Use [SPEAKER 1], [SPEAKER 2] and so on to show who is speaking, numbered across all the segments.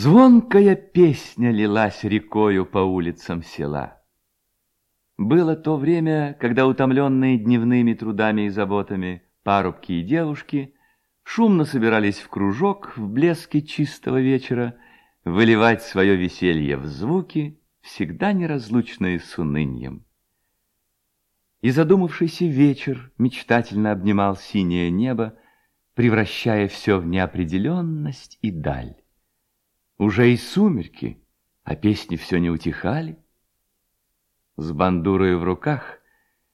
[SPEAKER 1] Звонкая песня лилась рекою по улицам села. Было то время, когда утомленные дневными трудами и заботами парубки и девушки шумно собирались в кружок в блеске чистого вечера выливать свое веселье в звуки, всегда неразлучные с унынием. И задумавшийся вечер мечтательно обнимал синее небо, превращая все в неопределенность и даль. Уже и сумерки, а песни все не утихали. С бандурой в руках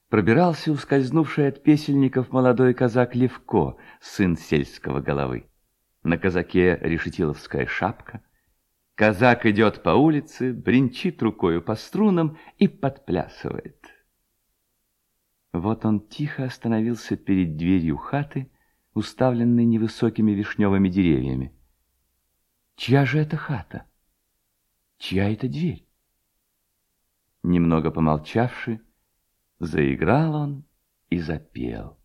[SPEAKER 1] пробирался ускользнувший от песельников молодой казак Левко, сын сельского головы. На казаке решетиловская шапка. Казак идет по улице, бренчит рукою по струнам и подплясывает. Вот он тихо остановился перед дверью хаты, уставленной невысокими вишневыми деревьями. Чья же это хата? Чья это дверь? Немного помолчавши, заиграл он и запел.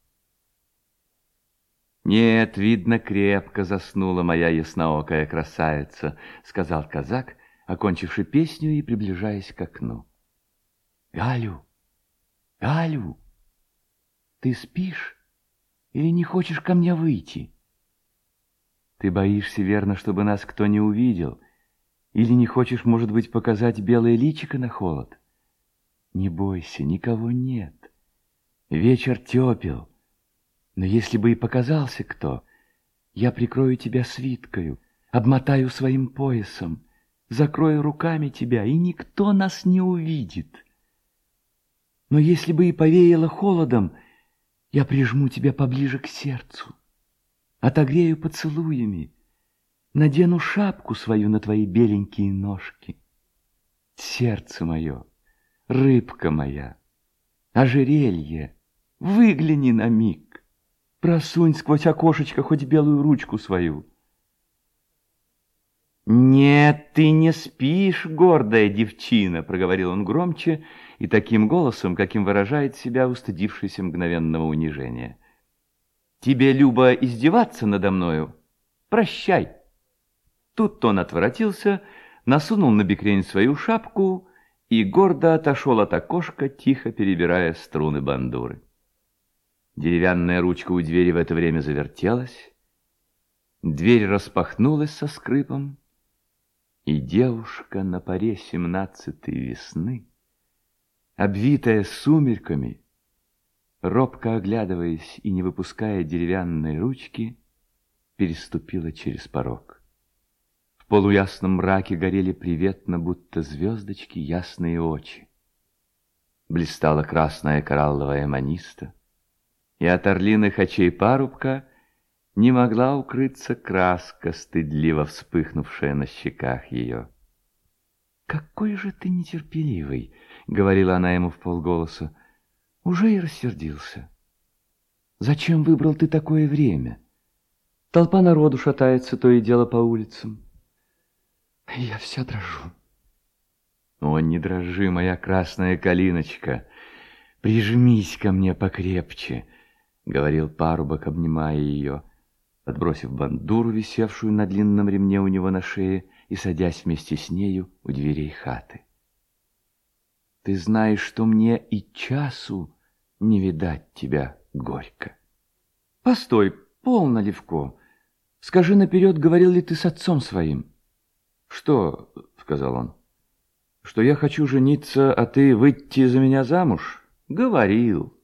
[SPEAKER 1] «Нет, видно, крепко заснула моя ясноокая красавица», — сказал казак, окончивший песню и приближаясь к окну. «Галю! Галю! Ты спишь или не хочешь ко мне выйти?» Ты боишься, верно, чтобы нас кто не увидел? Или не хочешь, может быть, показать белое личико на холод? Не бойся, никого нет. Вечер тепел. Но если бы и показался кто, я прикрою тебя свиткою, обмотаю своим поясом, закрою руками тебя, и никто нас не увидит. Но если бы и повеяло холодом, я прижму тебя поближе к сердцу отогрею поцелуями, надену шапку свою на твои беленькие ножки. Сердце мое, рыбка моя, ожерелье, выгляни на миг, просунь сквозь окошечко хоть белую ручку свою. «Нет, ты не спишь, гордая девчина», — проговорил он громче и таким голосом, каким выражает себя устыдившийся мгновенного унижения. Тебе, Люба, издеваться надо мною? Прощай. Тут он отворотился, насунул на бекрень свою шапку и гордо отошел от окошка, тихо перебирая струны бандуры. Деревянная ручка у двери в это время завертелась, дверь распахнулась со скрипом, и девушка на поре семнадцатой весны, обвитая сумерками, робко оглядываясь и не выпуская деревянной ручки, переступила через порог. В полуясном мраке горели приветно, будто звездочки, ясные очи. Блистала красная коралловая маниста, и от орлиных очей парубка не могла укрыться краска, стыдливо вспыхнувшая на щеках ее. «Какой же ты нетерпеливый!» — говорила она ему в полголоса. Уже и рассердился. Зачем выбрал ты такое время? Толпа народу шатается то и дело по улицам. Я вся дрожу. О, не дрожи, моя красная калиночка, прижмись ко мне покрепче, — говорил парубок, обнимая ее, отбросив бандуру, висевшую на длинном ремне у него на шее, и садясь вместе с нею у дверей хаты. Ты знаешь, что мне и часу не видать тебя горько. Постой, полно, Левко. Скажи наперед, говорил ли ты с отцом своим? Что, сказал он, что я хочу жениться, а ты выйти за меня замуж? Говорил.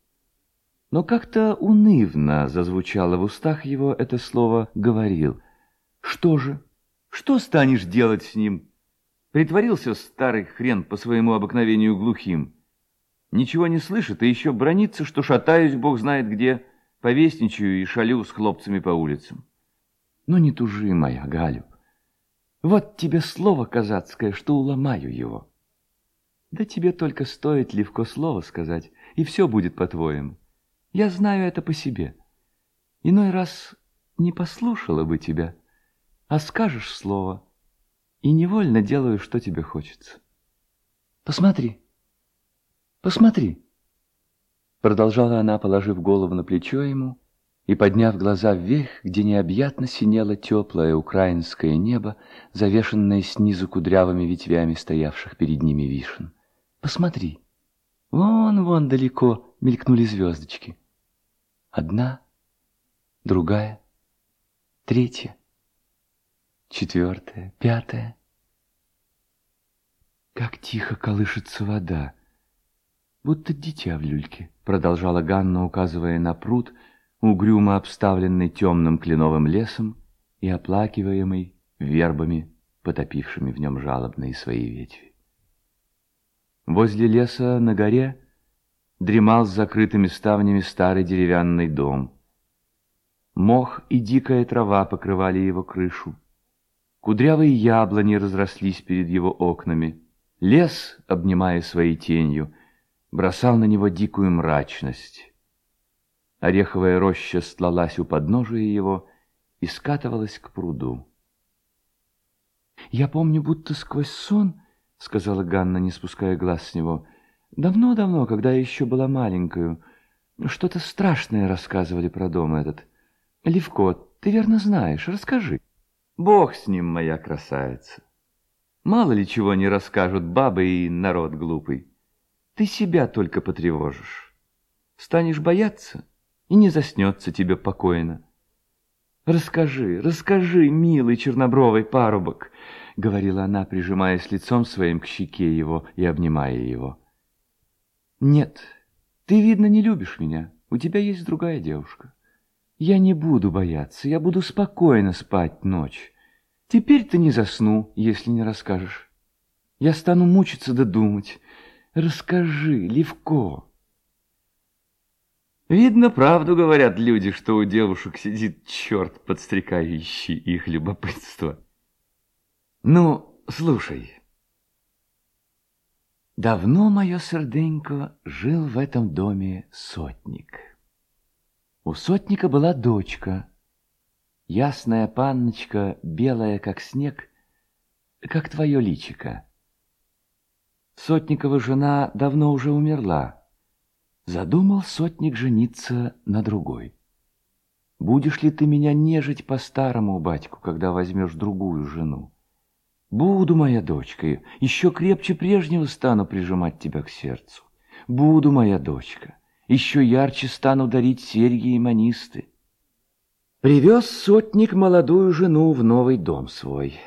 [SPEAKER 1] Но как-то унывно зазвучало в устах его это слово «говорил». Что же? Что станешь делать с ним? Притворился старый хрен по своему обыкновению глухим. Ничего не слышит и еще бронится, что шатаюсь, бог знает где, повесничаю и шалю с хлопцами по улицам. Ну не тужи, моя Галю. Вот тебе слово казацкое, что уломаю его. Да тебе только стоит легко слово сказать, и все будет по-твоему. Я знаю это по себе. Иной раз не послушала бы тебя, а скажешь слово — и невольно делаю, что тебе хочется. Посмотри, посмотри, продолжала она, положив голову на плечо ему и, подняв глаза вверх, где необъятно синело теплое украинское небо, завешенное снизу кудрявыми ветвями стоявших перед ними вишен. «Посмотри, вон, вон далеко мелькнули звездочки. Одна, другая, третья, четвертая, пятая. Как тихо колышется вода, будто дитя в люльке», продолжала Ганна, указывая на пруд, угрюмо обставленный темным кленовым лесом и оплакиваемый вербами, потопившими в нем жалобные свои ветви. Возле леса на горе дремал с закрытыми ставнями старый деревянный дом. Мох и дикая трава покрывали его крышу. Кудрявые яблони разрослись перед его окнами. Лес, обнимая своей тенью, бросал на него дикую мрачность. Ореховая роща стлалась у подножия его и скатывалась к пруду. «Я помню, будто сквозь сон, — сказала Ганна, не спуская глаз с него, — давно-давно, когда я еще была маленькою, что-то страшное рассказывали про дом этот. Левко, ты верно знаешь, расскажи». «Бог с ним, моя красавица! Мало ли чего не расскажут бабы и народ глупый. Ты себя только потревожишь. Станешь бояться — и не заснется тебе покойно. «Расскажи, расскажи, милый чернобровый парубок», — говорила она, прижимаясь лицом своим к щеке его и обнимая его. «Нет, ты, видно, не любишь меня. У тебя есть другая девушка. Я не буду бояться, я буду спокойно спать ночь. Теперь ты не засну, если не расскажешь. Я стану мучиться да думать. Расскажи, Левко». Видно, правду говорят люди, что у девушек сидит черт, подстрекающий их любопытство. Ну, слушай. Давно мое серденько жил в этом доме сотник. У сотника была дочка, ясная панночка, белая, как снег, как твое личико. Сотникова жена давно уже умерла, Задумал сотник жениться на другой. Будешь ли ты меня нежить по-старому, батьку, когда возьмешь другую жену? Буду, моя дочка, еще крепче прежнего стану прижимать тебя к сердцу. Буду, моя дочка, еще ярче стану дарить серьги и манисты. Привез сотник молодую жену в новый дом свой.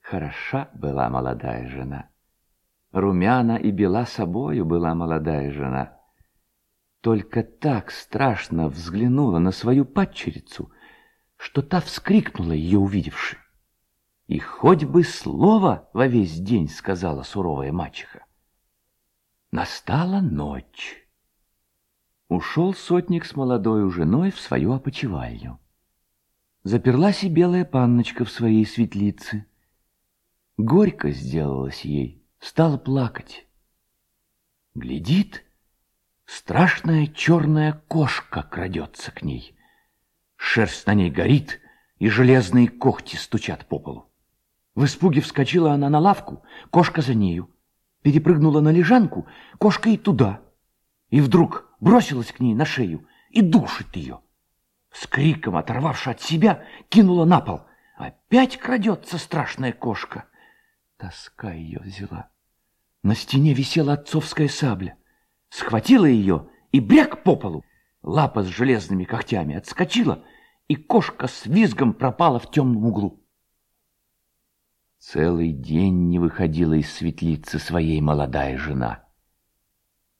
[SPEAKER 1] Хороша была молодая жена. Румяна и бела собою была молодая жена — только так страшно взглянула на свою падчерицу, что та вскрикнула ее увидевши. И хоть бы слово во весь день сказала суровая мачеха. Настала ночь. Ушел сотник с молодой женой в свою опочивальню. Заперлась и белая панночка в своей светлице. Горько сделалось ей, стала плакать. Глядит — Страшная черная кошка крадется к ней. Шерсть на ней горит, и железные когти стучат по полу. В испуге вскочила она на лавку, кошка за нею. Перепрыгнула на лежанку, кошка и туда. И вдруг бросилась к ней на шею и душит ее. С криком, оторвавши от себя, кинула на пол. Опять крадется страшная кошка. Тоска ее взяла. На стене висела отцовская сабля схватила ее и бряк по полу. Лапа с железными когтями отскочила, и кошка с визгом пропала в темном углу. Целый день не выходила из светлицы своей молодая жена.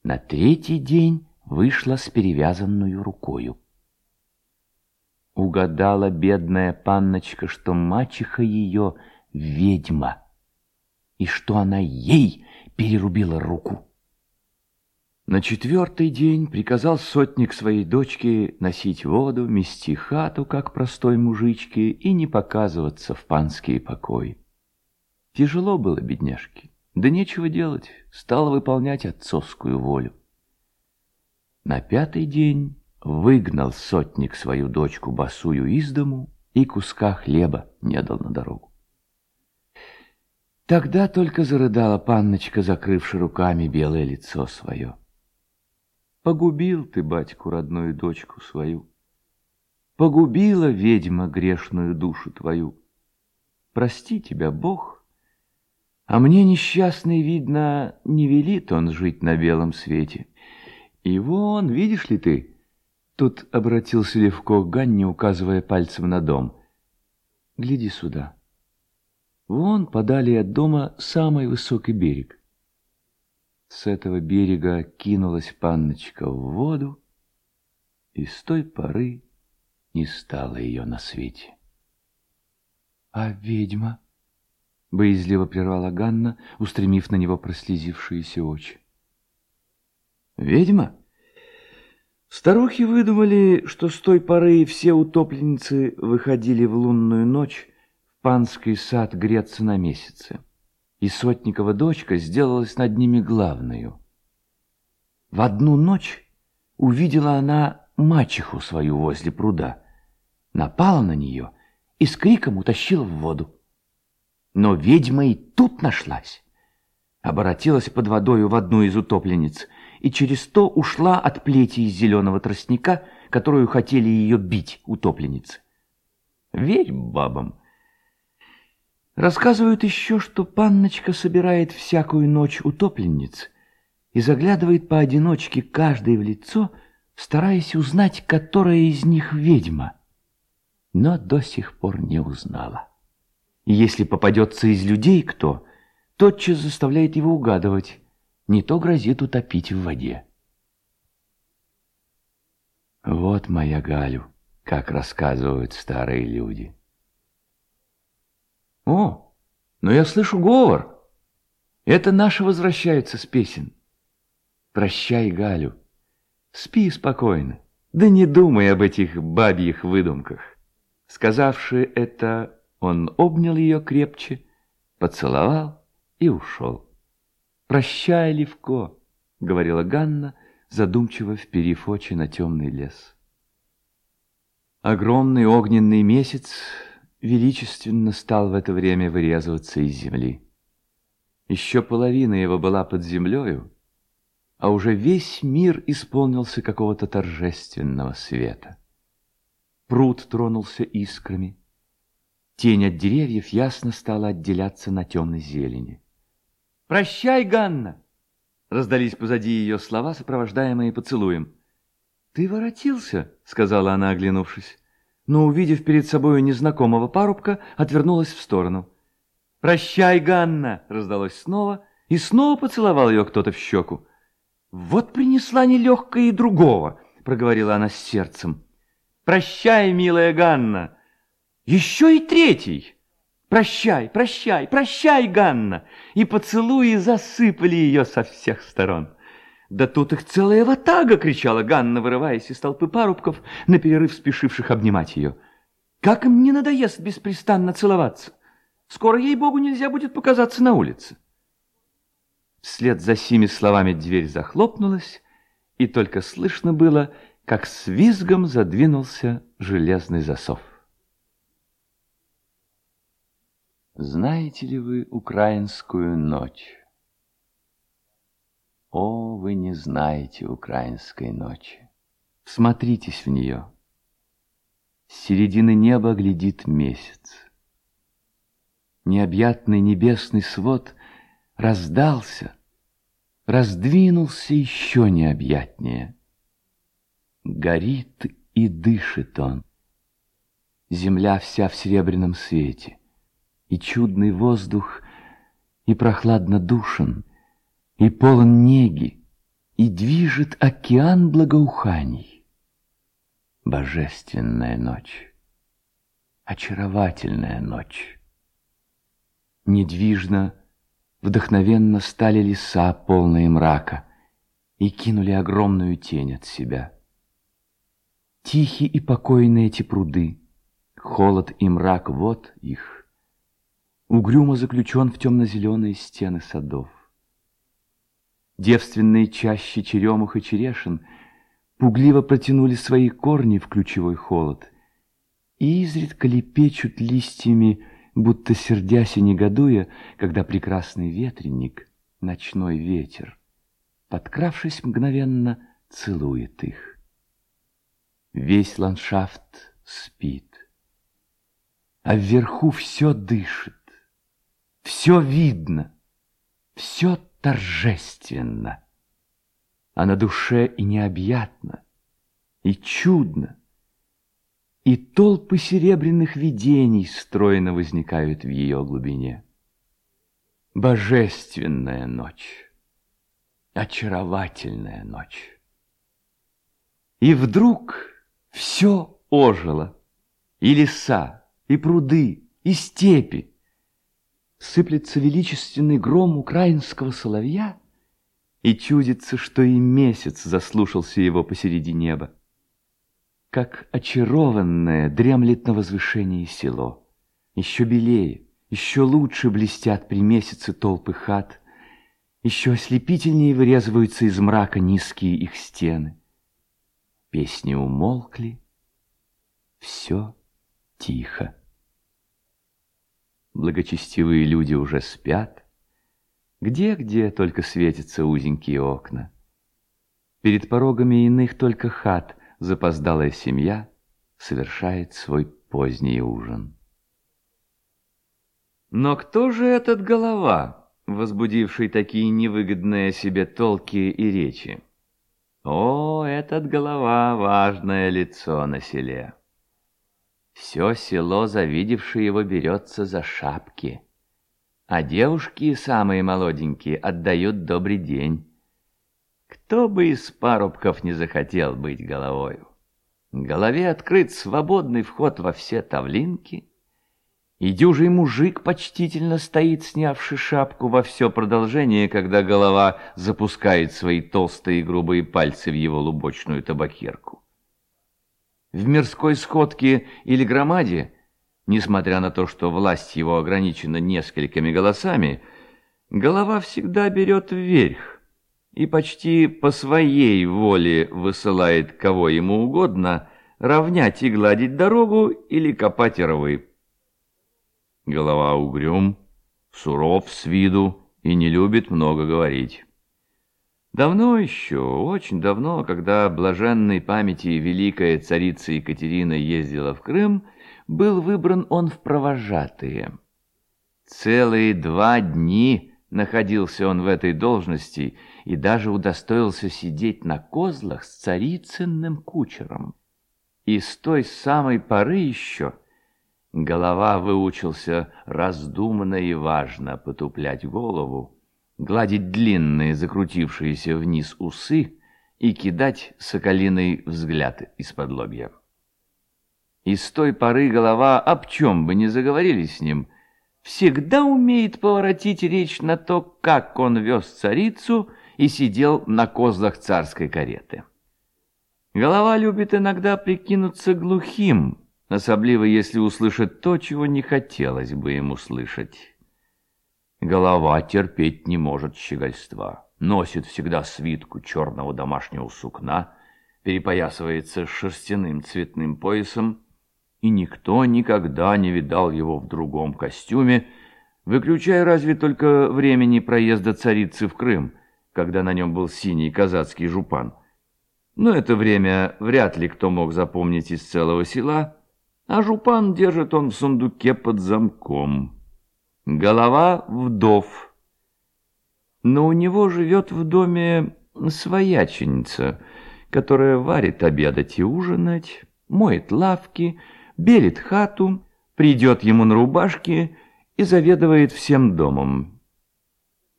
[SPEAKER 1] На третий день вышла с перевязанную рукою. Угадала бедная панночка, что мачеха ее ведьма, и что она ей перерубила руку. На четвертый день приказал сотник своей дочке носить воду, мести хату, как простой мужичке, и не показываться в панские покои. Тяжело было бедняжке, да нечего делать, стала выполнять отцовскую волю. На пятый день выгнал сотник свою дочку босую из дому и куска хлеба не дал на дорогу. Тогда только зарыдала панночка, закрывши руками белое лицо свое. Погубил ты, батьку, родную дочку свою. Погубила ведьма грешную душу твою. Прости тебя, Бог, а мне несчастный, видно, не велит он жить на белом свете. И вон, видишь ли ты, тут обратился Левко к Ганне, указывая пальцем на дом. Гляди сюда. Вон подали от дома самый высокий берег. С этого берега кинулась панночка в воду, и с той поры не стало ее на свете. — А ведьма? — боязливо прервала Ганна, устремив на него прослезившиеся очи. — Ведьма? Старухи выдумали, что с той поры все утопленницы выходили в лунную ночь панский сад греться на месяце, и Сотникова дочка сделалась над ними главною. В одну ночь увидела она мачеху свою возле пруда, напала на нее и с криком утащила в воду. Но ведьма и тут нашлась. Оборотилась под водою в одну из утопленниц и через то ушла от плети из зеленого тростника, которую хотели ее бить утопленницы. Верь бабам, Рассказывают еще, что панночка собирает всякую ночь утопленниц и заглядывает поодиночке каждой в лицо, стараясь узнать, которая из них ведьма, но до сих пор не узнала. И если попадется из людей кто, тотчас заставляет его угадывать, не то грозит утопить в воде. Вот моя Галю, как рассказывают старые люди. О, но я слышу говор. Это наши возвращаются с песен. Прощай, Галю. Спи спокойно. Да не думай об этих бабьих выдумках. Сказавши это, он обнял ее крепче, поцеловал и ушел. «Прощай, Левко», — говорила Ганна, задумчиво вперив очи на темный лес. Огромный огненный месяц величественно стал в это время вырезываться из земли. Еще половина его была под землею, а уже весь мир исполнился какого-то торжественного света. Пруд тронулся искрами, тень от деревьев ясно стала отделяться на темной зелени. «Прощай, Ганна!» — раздались позади ее слова, сопровождаемые поцелуем. «Ты воротился?» — сказала она, оглянувшись но, увидев перед собой незнакомого парубка, отвернулась в сторону. «Прощай, Ганна!» — раздалось снова, и снова поцеловал ее кто-то в щеку. «Вот принесла нелегкая и другого!» — проговорила она с сердцем. «Прощай, милая Ганна!» «Еще и третий!» «Прощай, прощай, прощай, Ганна!» И поцелуи засыпали ее со всех сторон. «Да тут их целая ватага!» — кричала Ганна, вырываясь из толпы парубков, на перерыв спешивших обнимать ее. «Как им не надоест беспрестанно целоваться! Скоро, ей-богу, нельзя будет показаться на улице!» Вслед за сими словами дверь захлопнулась, и только слышно было, как с визгом задвинулся железный засов. Знаете ли вы украинскую ночь? О, вы не знаете украинской ночи. Смотритесь в нее. С середины неба глядит месяц. Необъятный небесный свод раздался, раздвинулся еще необъятнее. Горит и дышит он. Земля вся в серебряном свете, и чудный воздух, и прохладно душен — и полон неги, и движет океан благоуханий. Божественная ночь, очаровательная ночь. Недвижно, вдохновенно стали леса, полные мрака, и кинули огромную тень от себя. Тихие и покойные эти пруды, холод и мрак — вот их. Угрюмо заключен в темно-зеленые стены садов девственные чащи черемух и черешин пугливо протянули свои корни в ключевой холод и изредка лепечут листьями, будто сердясь и негодуя, когда прекрасный ветреник, ночной ветер, подкравшись мгновенно, целует их. Весь ландшафт спит, а вверху все дышит, все видно, все торжественно, а на душе и необъятно, и чудно, и толпы серебряных видений стройно возникают в ее глубине. Божественная ночь, очаровательная ночь. И вдруг все ожило, и леса, и пруды, и степи. Сыплется величественный гром украинского соловья, и чудится, что и месяц заслушался его посреди неба. Как очарованное дремлет на возвышении село, еще белее, еще лучше блестят при месяце толпы хат, еще ослепительнее вырезываются из мрака низкие их стены. Песни умолкли, все тихо. Благочестивые люди уже спят, где-где только светятся узенькие окна. Перед порогами иных только хат запоздалая семья совершает свой поздний ужин. Но кто же этот голова, возбудивший такие невыгодные себе толки и речи? О, этот голова — важное лицо на селе. Все село, завидевшее его, берется за шапки, а девушки, самые молоденькие, отдают добрый день. Кто бы из парубков не захотел быть головою? Голове открыт свободный вход во все тавлинки — и дюжий мужик почтительно стоит, снявший шапку во все продолжение, когда голова запускает свои толстые и грубые пальцы в его лубочную табакерку. В мирской сходке или громаде, несмотря на то, что власть его ограничена несколькими голосами, голова всегда берет вверх и почти по своей воле высылает кого ему угодно равнять и гладить дорогу или копать рвы. Голова угрюм, суров с виду и не любит много говорить. Давно еще, очень давно, когда блаженной памяти великая царица Екатерина ездила в Крым, был выбран он в провожатые. Целые два дни находился он в этой должности и даже удостоился сидеть на козлах с царицынным кучером. И с той самой поры еще Голова выучился раздуманно и важно потуплять голову, гладить длинные закрутившиеся вниз усы и кидать соколиный взгляд из-под лобья. И с той поры голова, об чем бы ни заговорили с ним, всегда умеет поворотить речь на то, как он вез царицу и сидел на козлах царской кареты. Голова любит иногда прикинуться глухим, особливо если услышит то, чего не хотелось бы ему слышать. Голова терпеть не может щегольства, носит всегда свитку черного домашнего сукна, перепоясывается шерстяным цветным поясом, и никто никогда не видал его в другом костюме, выключая разве только времени проезда царицы в Крым, когда на нем был синий казацкий жупан. Но это время вряд ли кто мог запомнить из целого села — а жупан держит он в сундуке под замком. Голова вдов. Но у него живет в доме свояченица, которая варит обедать и ужинать, моет лавки, белит хату, придет ему на рубашке и заведывает всем домом.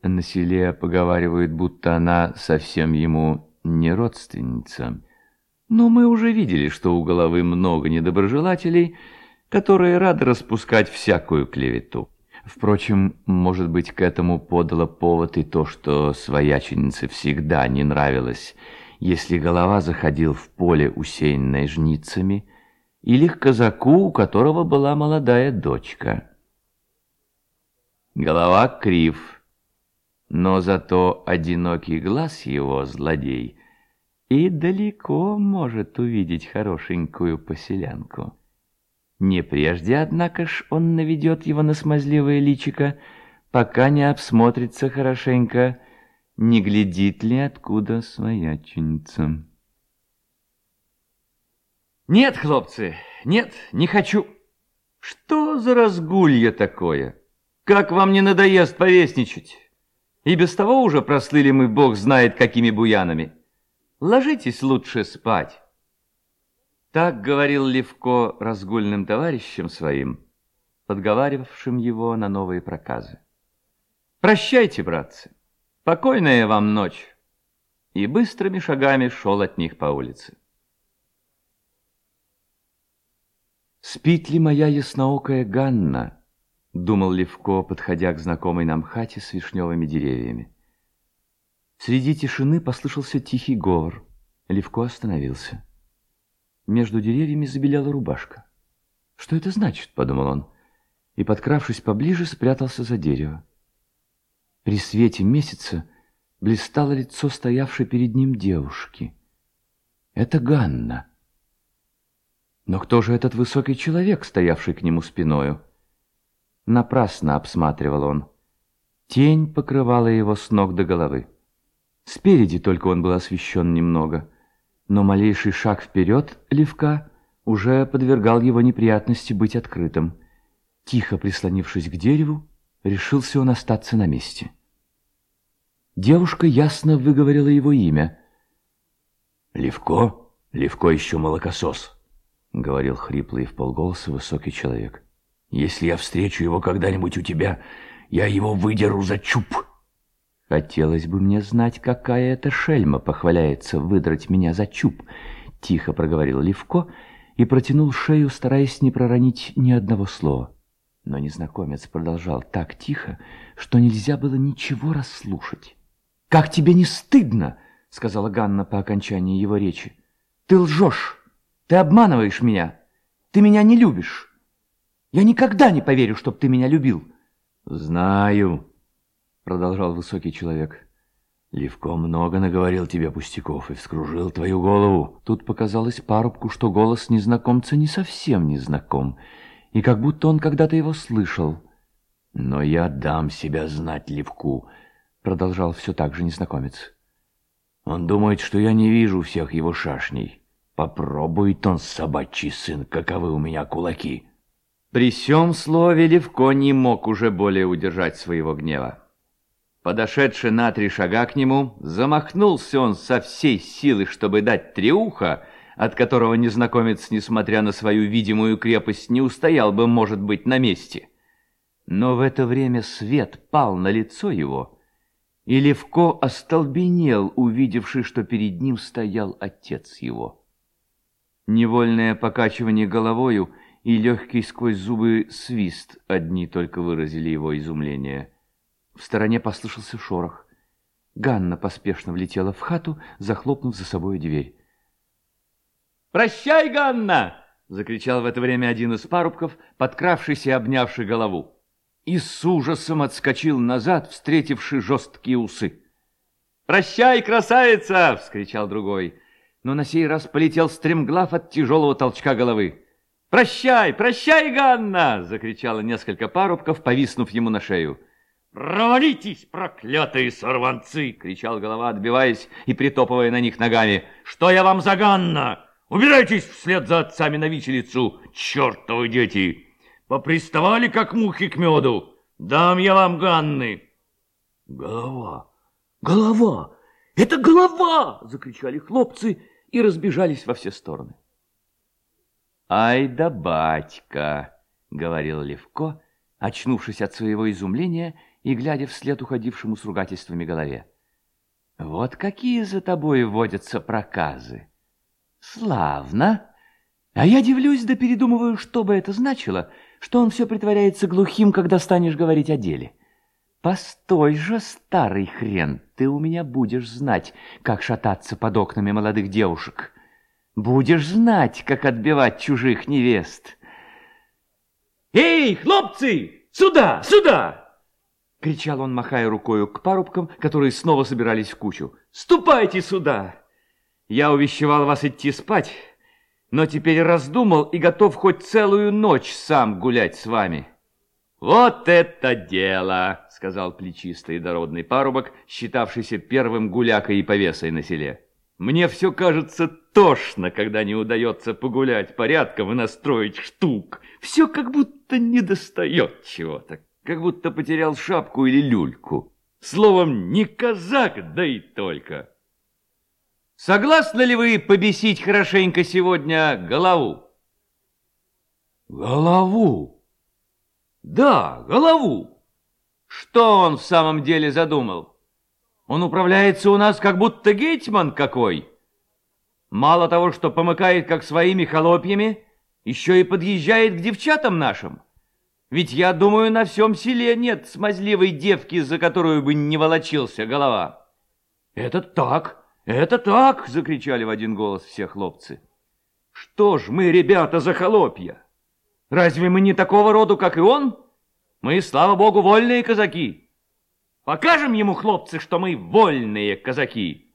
[SPEAKER 1] На селе поговаривают, будто она совсем ему не родственница — но мы уже видели, что у головы много недоброжелателей, которые рады распускать всякую клевету. Впрочем, может быть, к этому подало повод и то, что свояченице всегда не нравилось, если голова заходил в поле, усеянное жницами, или к казаку, у которого была молодая дочка. Голова крив, но зато одинокий глаз его, злодей, и далеко может увидеть хорошенькую поселянку. Не прежде, однако ж, он наведет его на смазливое личико, пока не обсмотрится хорошенько, не глядит ли откуда свояченица. Нет, хлопцы, нет, не хочу. Что за разгулье такое? Как вам не надоест повесничать? И без того уже прослыли мы, бог знает, какими буянами. Ложитесь лучше спать. Так говорил Левко разгульным товарищам своим, подговаривавшим его на новые проказы. Прощайте, братцы, покойная вам ночь. И быстрыми шагами шел от них по улице. Спит ли моя ясноокая Ганна? Думал Левко, подходя к знакомой нам хате с вишневыми деревьями. Среди тишины послышался тихий говор. Левко остановился. Между деревьями забелела рубашка. «Что это значит?» — подумал он. И, подкравшись поближе, спрятался за дерево. При свете месяца блистало лицо стоявшей перед ним девушки. Это Ганна. Но кто же этот высокий человек, стоявший к нему спиною? Напрасно обсматривал он. Тень покрывала его с ног до головы. Спереди только он был освещен немного, но малейший шаг вперед Левка уже подвергал его неприятности быть открытым. Тихо прислонившись к дереву, решился он остаться на месте. Девушка ясно выговорила его имя.
[SPEAKER 2] «Левко? Левко еще молокосос», — говорил хриплый в полголоса высокий человек. Если я встречу его когда-нибудь у тебя, я его выдеру за чуб.
[SPEAKER 1] Хотелось бы мне знать, какая это шельма похваляется выдрать меня за чуб, тихо проговорил Левко и протянул шею, стараясь не проронить ни одного слова. Но незнакомец продолжал так тихо, что нельзя было ничего расслушать. «Как тебе не стыдно?» — сказала Ганна по окончании его речи. «Ты лжешь! Ты обманываешь меня! Ты меня не любишь!» Я никогда не поверю, чтоб ты меня любил.
[SPEAKER 2] Знаю, продолжал высокий человек. Левко много наговорил тебе пустяков и вскружил твою голову.
[SPEAKER 1] Тут показалось парубку, что голос незнакомца не совсем незнаком, и как будто он когда-то его слышал.
[SPEAKER 2] Но я дам себя знать Левку, продолжал все так же незнакомец. Он думает, что я не вижу всех его шашней. Попробует он, собачий сын, каковы у меня кулаки.
[SPEAKER 1] При сём слове Левко не мог уже более удержать своего гнева. Подошедший на три шага к нему, замахнулся он со всей силы, чтобы дать треуха, от которого незнакомец, несмотря на свою видимую крепость, не устоял бы, может быть, на месте. Но в это время свет пал на лицо его, и Левко остолбенел, увидевший, что перед ним стоял отец его. Невольное покачивание головою — и легкий сквозь зубы свист одни только выразили его изумление. В стороне послышался шорох. Ганна поспешно влетела в хату, захлопнув за собой дверь. «Прощай, Ганна!» — закричал в это время один из парубков, подкравшийся и обнявший голову. И с ужасом отскочил назад, встретивший жесткие усы. «Прощай, красавица!» — вскричал другой. Но на сей раз полетел стремглав от тяжелого толчка головы. «Прощай, прощай, Ганна!» — закричало несколько парубков, повиснув ему на шею.
[SPEAKER 3] «Провалитесь, проклятые сорванцы!»
[SPEAKER 1] — кричал голова, отбиваясь и притопывая на них ногами.
[SPEAKER 3] «Что я вам за Ганна? Убирайтесь вслед за отцами на виселицу, чертовы дети! Поприставали, как мухи к меду! Дам я вам Ганны!»
[SPEAKER 2] «Голова! Голова! Это голова!» — закричали хлопцы и разбежались во все стороны.
[SPEAKER 1] «Ай да батька!» — говорил Левко, очнувшись от своего изумления и глядя вслед уходившему с ругательствами голове. «Вот какие за тобой водятся проказы! Славно! А я дивлюсь да передумываю, что бы это значило, что он все притворяется глухим, когда станешь говорить о деле. Постой же, старый хрен, ты у меня будешь знать, как шататься под окнами молодых девушек». Будешь знать, как отбивать чужих невест.
[SPEAKER 3] «Эй, хлопцы, сюда, сюда!»
[SPEAKER 1] — кричал он, махая рукою к парубкам, которые снова собирались в кучу. «Ступайте сюда! Я увещевал вас идти спать, но теперь раздумал и готов хоть целую ночь сам гулять с вами». «Вот это дело!» — сказал плечистый дородный парубок, считавшийся первым гулякой и повесой на селе. Мне все кажется тошно, когда не удается погулять порядком и настроить штук. Все как будто недостает чего-то, как будто потерял шапку или люльку. Словом, не казак, да и только. Согласны ли вы побесить хорошенько сегодня голову?
[SPEAKER 2] Голову?
[SPEAKER 1] Да, голову. Что он в самом деле задумал? Он управляется у нас, как будто гетьман какой. Мало того, что помыкает, как своими холопьями, еще и подъезжает к девчатам нашим. Ведь, я думаю, на всем селе нет смазливой девки, за которую бы не волочился голова. «Это так, это так!» — закричали в один голос все хлопцы. «Что ж мы, ребята, за холопья? Разве мы не такого роду, как и он? Мы, слава богу, вольные казаки!» Покажем ему, хлопцы, что мы вольные казаки.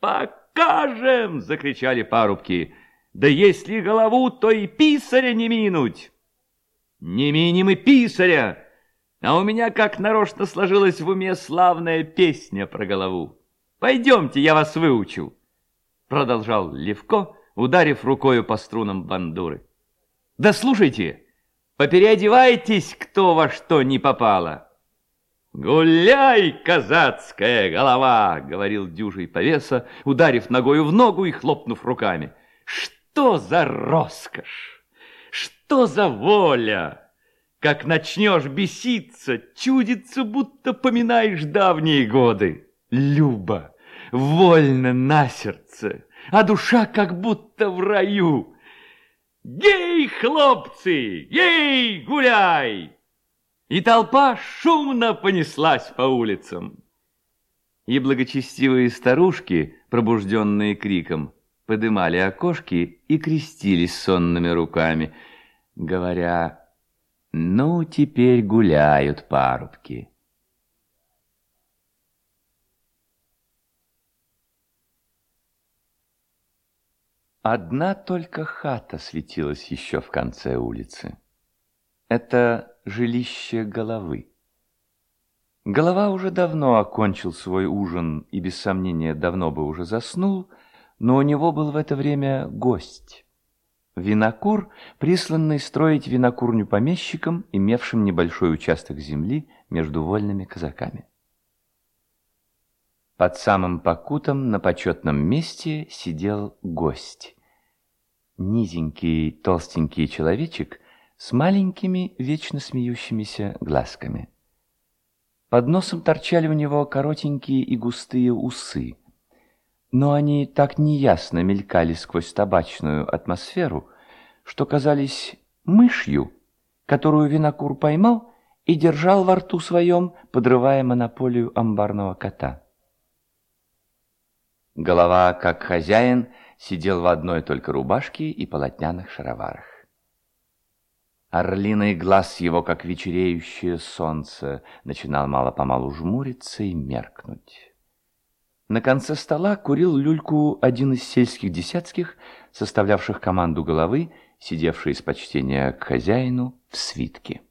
[SPEAKER 1] Покажем, закричали парубки. Да если голову, то и писаря не минуть. Не миним и писаря. А у меня как нарочно сложилась в уме славная песня про голову. Пойдемте, я вас выучу. Продолжал Левко, ударив рукою по струнам бандуры. Да слушайте, попереодевайтесь, кто во что не попало. «Гуляй, казацкая голова!» — говорил дюжий повеса, ударив ногою в ногу и хлопнув руками. «Что за роскошь! Что за воля! Как начнешь беситься, чудится, будто поминаешь давние годы. Люба, вольно на сердце, а душа как будто в раю. Гей, хлопцы, гей, гуляй!» и толпа шумно понеслась по улицам. И благочестивые старушки, пробужденные криком, подымали окошки и крестились сонными руками, говоря, «Ну, теперь гуляют парубки». Одна только хата светилась еще в конце улицы. Это жилище головы. Голова уже давно окончил свой ужин и, без сомнения, давно бы уже заснул, но у него был в это время гость. Винокур, присланный строить винокурню помещикам, имевшим небольшой участок земли между вольными казаками. Под самым покутом на почетном месте сидел гость. Низенький, толстенький человечек с маленькими, вечно смеющимися глазками. Под носом торчали у него коротенькие и густые усы, но они так неясно мелькали сквозь табачную атмосферу, что казались мышью, которую винокур поймал и держал во рту своем, подрывая монополию амбарного кота. Голова, как хозяин, сидел в одной только рубашке и полотняных шароварах. Орлиный глаз его, как вечереющее солнце, начинал мало-помалу жмуриться и меркнуть. На конце стола курил люльку один из сельских десятских, составлявших команду головы, сидевший из почтения к хозяину в свитке.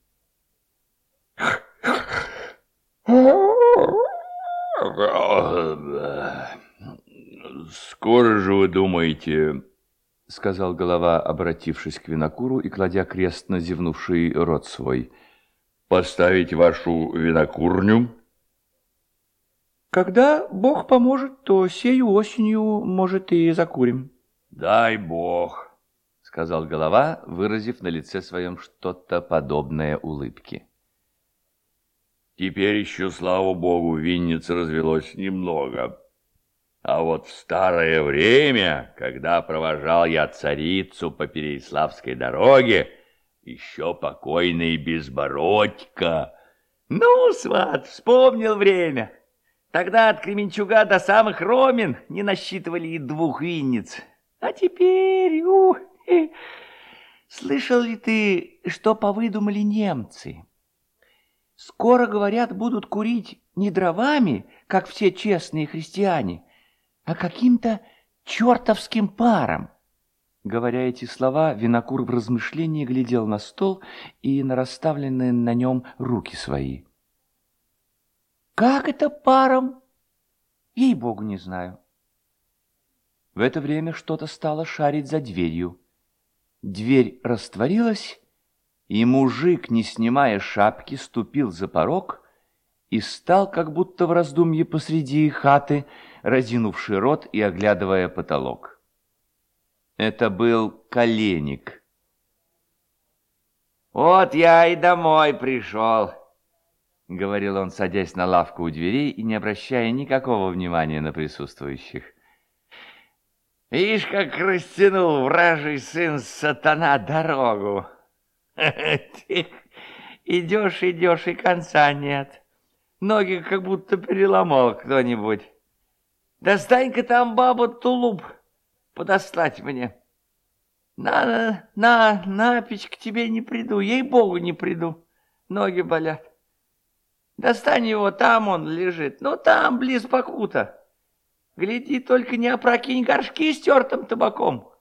[SPEAKER 3] «Скоро же вы думаете...»
[SPEAKER 1] — сказал голова, обратившись к винокуру и кладя крест на зевнувший рот свой.
[SPEAKER 3] — Поставить вашу винокурню?
[SPEAKER 4] — Когда Бог поможет, то сею осенью, может, и закурим.
[SPEAKER 3] — Дай Бог, —
[SPEAKER 1] сказал голова, выразив на лице своем что-то подобное улыбке.
[SPEAKER 3] — Теперь еще, слава Богу, винниц развелось немного. А вот в старое время, когда провожал я царицу по Переяславской дороге, еще покойный Безбородько.
[SPEAKER 4] Ну, сват, вспомнил время. Тогда от Кременчуга до самых Ромин не насчитывали и двух винниц. А теперь... Ух, слышал ли ты, что повыдумали немцы? Скоро, говорят, будут курить не дровами, как все честные христиане, а каким-то чертовским паром.
[SPEAKER 1] Говоря эти слова, Винокур в размышлении глядел на стол и на расставленные на нем руки свои.
[SPEAKER 4] «Как это паром? Ей-богу, не знаю».
[SPEAKER 1] В это время что-то стало шарить за дверью. Дверь растворилась, и мужик, не снимая шапки, ступил за порог и стал, как будто в раздумье посреди хаты, разинувший рот и оглядывая потолок. Это был коленник.
[SPEAKER 4] «Вот я и домой пришел», — говорил он, садясь на лавку у дверей и не обращая никакого внимания на присутствующих. «Видишь, как растянул вражий сын сатана дорогу!» Идешь, идешь, и конца нет. Ноги как будто переломал кто-нибудь. Достань-ка там, баба, тулуп подослать мне. На, на, на, печь к тебе не приду, ей-богу не приду. Ноги болят. Достань его, там он лежит, ну там, близ покута. Гляди, только не опрокинь горшки с тертым табаком.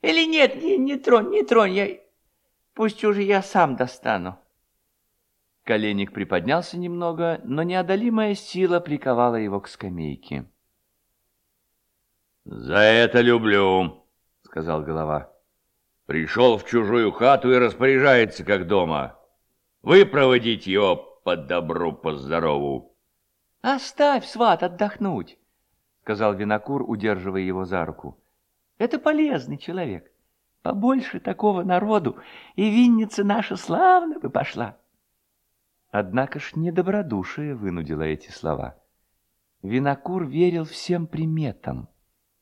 [SPEAKER 4] Или нет, не, не тронь, не тронь, я... Пусть уже я сам достану.
[SPEAKER 1] Коленник приподнялся немного, но неодолимая сила приковала его к скамейке.
[SPEAKER 3] «За это люблю», — сказал голова. «Пришел в чужую хату и распоряжается, как дома. Вы проводите его по добру, по здорову».
[SPEAKER 1] «Оставь, сват, отдохнуть», — сказал винокур, удерживая его за руку. «Это полезный человек. Побольше такого народу, и винница наша славно бы пошла. Однако ж недобродушие вынудило эти слова. Винокур верил всем приметам,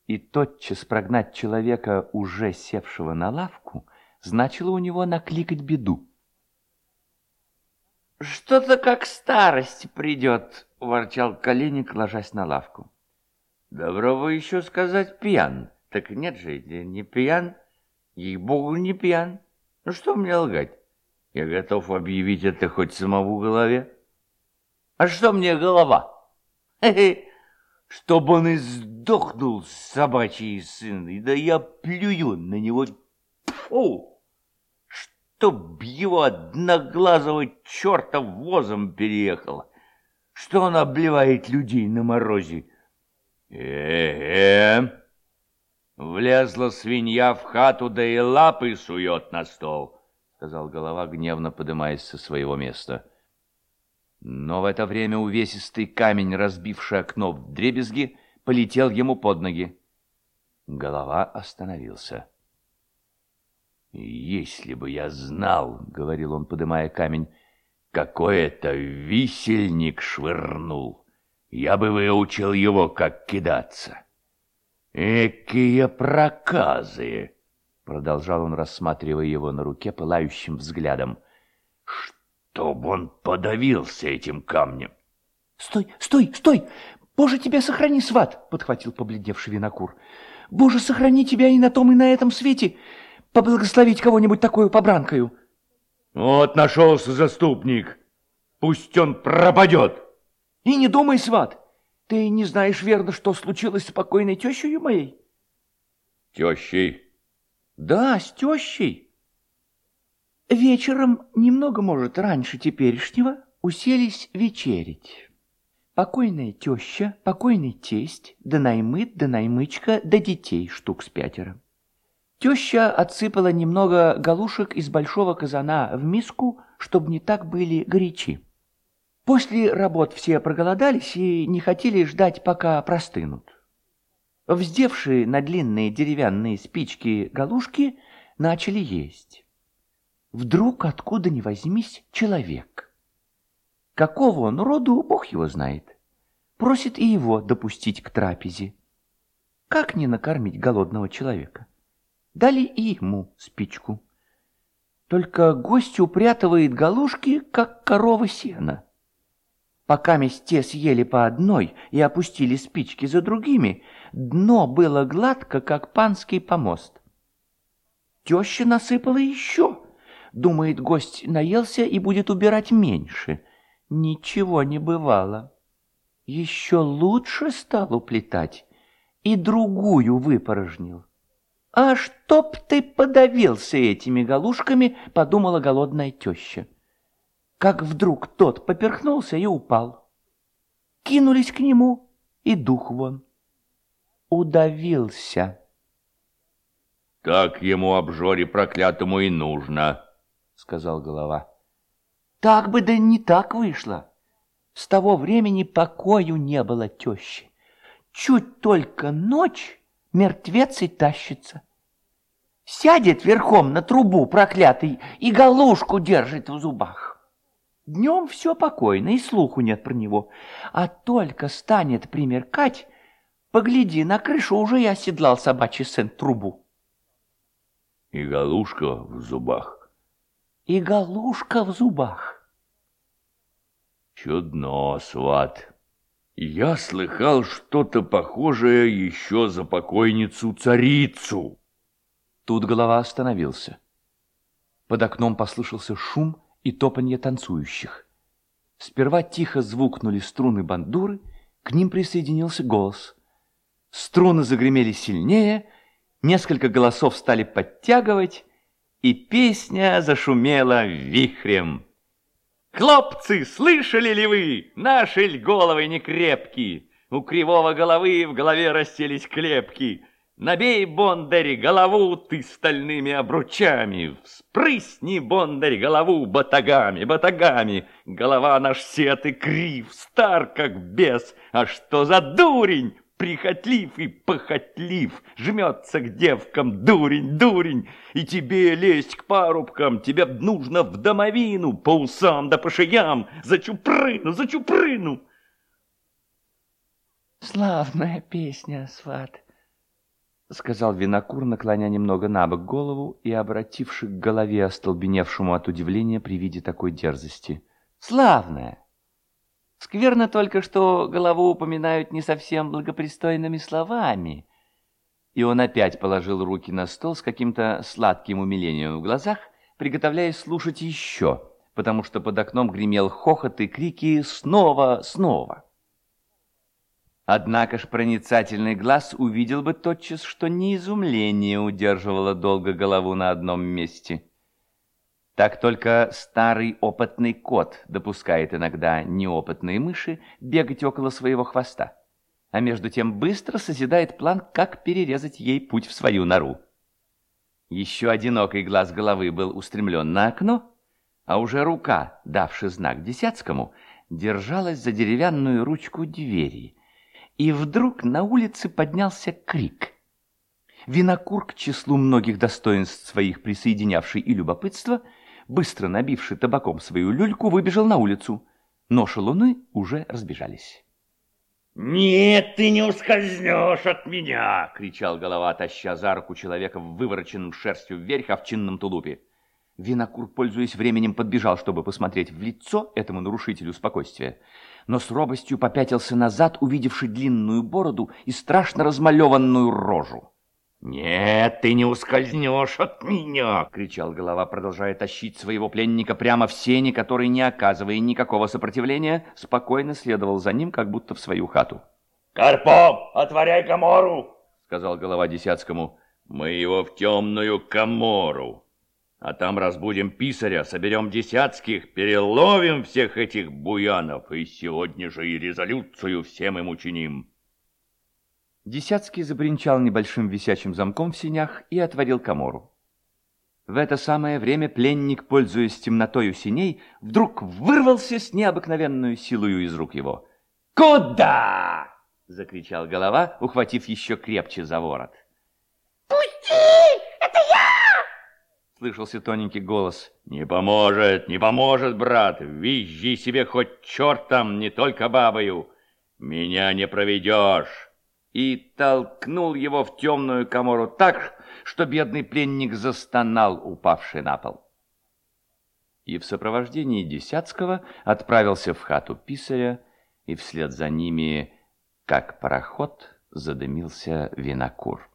[SPEAKER 1] и тотчас прогнать человека, уже севшего на лавку, значило у него накликать беду.
[SPEAKER 4] «Что-то как старость придет», — ворчал Калиник, ложась на лавку. «Добро бы еще сказать пьян. Так нет же, не пьян». Ей-богу, не пьян. Ну что мне лгать? Я готов объявить это хоть самому голове. А что мне голова? Хе-хе. Чтоб он и сдохнул, собачий сын, и да я плюю на него. Фу! Чтоб его одноглазого черта возом переехало. Что он обливает людей на морозе?
[SPEAKER 3] Э-э-э! Влезла свинья в хату, да и лапы сует на стол, сказал голова, гневно подымаясь со своего места.
[SPEAKER 1] Но в это время увесистый камень, разбивший окно в дребезги, полетел ему под ноги. Голова остановился.
[SPEAKER 2] «Если бы я знал, — говорил он, подымая камень, — какой это висельник швырнул, я бы выучил его, как кидаться». «Экие проказы!» — продолжал он, рассматривая его на руке пылающим взглядом. «Чтоб он подавился этим камнем!»
[SPEAKER 1] «Стой, стой, стой! Боже, тебя сохрани, сват!» — подхватил побледневший винокур. «Боже, сохрани тебя и на том, и на этом свете! Поблагословить кого-нибудь такую побранкою!»
[SPEAKER 3] «Вот нашелся заступник! Пусть он пропадет!»
[SPEAKER 1] «И не думай, сват!» Ты не знаешь верно, что случилось с покойной тещей моей?
[SPEAKER 3] Тещей?
[SPEAKER 1] Да, с тещей. Вечером, немного, может, раньше теперешнего, уселись вечерить. Покойная теща, покойный тесть, да наймыт, да наймычка, да детей штук с пятеро. Теща отсыпала немного галушек из большого казана в миску, чтобы не так были горячи. После работ все проголодались и не хотели ждать, пока простынут. Вздевшие на длинные деревянные спички галушки начали есть. Вдруг откуда ни возьмись человек. Какого он роду, бог его знает. Просит и его допустить к трапезе. Как не накормить голодного человека? Дали и ему спичку. Только гость упрятывает галушки, как корова сена. Пока те съели по одной и опустили спички за другими, дно было гладко, как панский помост. Теща насыпала еще. Думает, гость наелся и будет убирать меньше. Ничего не бывало. Еще лучше стал уплетать и другую выпорожнил. «А чтоб ты подавился этими галушками!» — подумала голодная теща как вдруг тот поперхнулся и упал. Кинулись к нему, и дух вон.
[SPEAKER 4] удавился.
[SPEAKER 3] Так ему обжоре проклятому и нужно, сказал голова.
[SPEAKER 4] Так бы да не так вышло. С того времени покою не было тещи. Чуть только ночь, мертвец и тащится. Сядет верхом на трубу проклятый и галушку держит в зубах. Днем все покойно, и слуху нет про него. А только станет примеркать, погляди, на крышу уже и оседлал собачий сын трубу.
[SPEAKER 3] И галушка в зубах.
[SPEAKER 4] И галушка в зубах.
[SPEAKER 3] Чудно, сват. Я слыхал что-то похожее еще за покойницу-царицу.
[SPEAKER 1] Тут голова остановился. Под окном послышался шум и топанье танцующих. Сперва тихо звукнули струны бандуры, к ним присоединился голос. Струны загремели сильнее, несколько голосов стали подтягивать, и песня зашумела вихрем. «Хлопцы, слышали ли вы? Наши ль головы не крепкие? У кривого головы в голове расселись клепки». Набей, бондарь, голову ты стальными обручами, Вспрысни, бондарь, голову батагами, батагами. Голова наш сет и крив, стар как бес, А что за дурень, прихотлив и похотлив, Жмется к девкам дурень, дурень, И тебе лезть к парубкам, Тебе нужно в домовину, По усам да по шеям, За чупрыну, за чупрыну.
[SPEAKER 4] Славная песня, сват, —
[SPEAKER 1] сказал винокур, наклоня немного на бок голову и обративши к голове остолбеневшему от удивления при виде такой дерзости. «Славная! Скверно только, что голову упоминают не совсем благопристойными словами». И он опять положил руки на стол с каким-то сладким умилением в глазах, приготовляясь слушать еще, потому что под окном гремел хохот и крики «Снова! Снова!». Однако ж проницательный глаз увидел бы тотчас, что не изумление удерживало долго голову на одном месте. Так только старый опытный кот допускает иногда неопытные мыши бегать около своего хвоста, а между тем быстро созидает план, как перерезать ей путь в свою нору. Еще одинокий глаз головы был устремлен на окно, а уже рука, давши знак Десятскому, держалась за деревянную ручку двери — и вдруг на улице поднялся крик. Винокур, к числу многих достоинств своих присоединявший и любопытство, быстро набивший табаком свою люльку, выбежал на улицу, но шалуны уже разбежались.
[SPEAKER 3] «Нет, ты не ускользнешь от меня!» — кричал голова, таща за руку человека в вывороченном шерстью вверх овчинном тулупе.
[SPEAKER 1] Винокур, пользуясь временем, подбежал, чтобы посмотреть в лицо этому нарушителю спокойствия но с робостью попятился назад, увидевший длинную бороду и страшно размалеванную рожу.
[SPEAKER 3] «Нет, ты не ускользнешь от меня!»
[SPEAKER 1] — кричал голова, продолжая тащить своего пленника прямо в сене, который, не оказывая никакого сопротивления, спокойно следовал за ним, как будто в свою хату.
[SPEAKER 3] «Карпов, отворяй комору!» — сказал голова Десятскому. «Мы его в темную комору!» А там разбудим писаря, соберем десятских, переловим всех этих буянов и сегодня же и резолюцию всем им учиним.
[SPEAKER 1] Десятский забринчал небольшим висячим замком в синях и отворил комору. В это самое время пленник, пользуясь темнотою синей, вдруг вырвался с необыкновенную силою из рук его. «Куда?» — закричал голова, ухватив еще крепче за ворот. Слышался тоненький голос.
[SPEAKER 3] «Не поможет, не поможет, брат! Визжи себе хоть чертом, не только бабою! Меня не проведешь!»
[SPEAKER 1] И толкнул его в темную комору так, что бедный пленник застонал, упавший на пол. И в сопровождении Десятского отправился в хату писаря, и вслед за ними, как пароход, задымился винокур.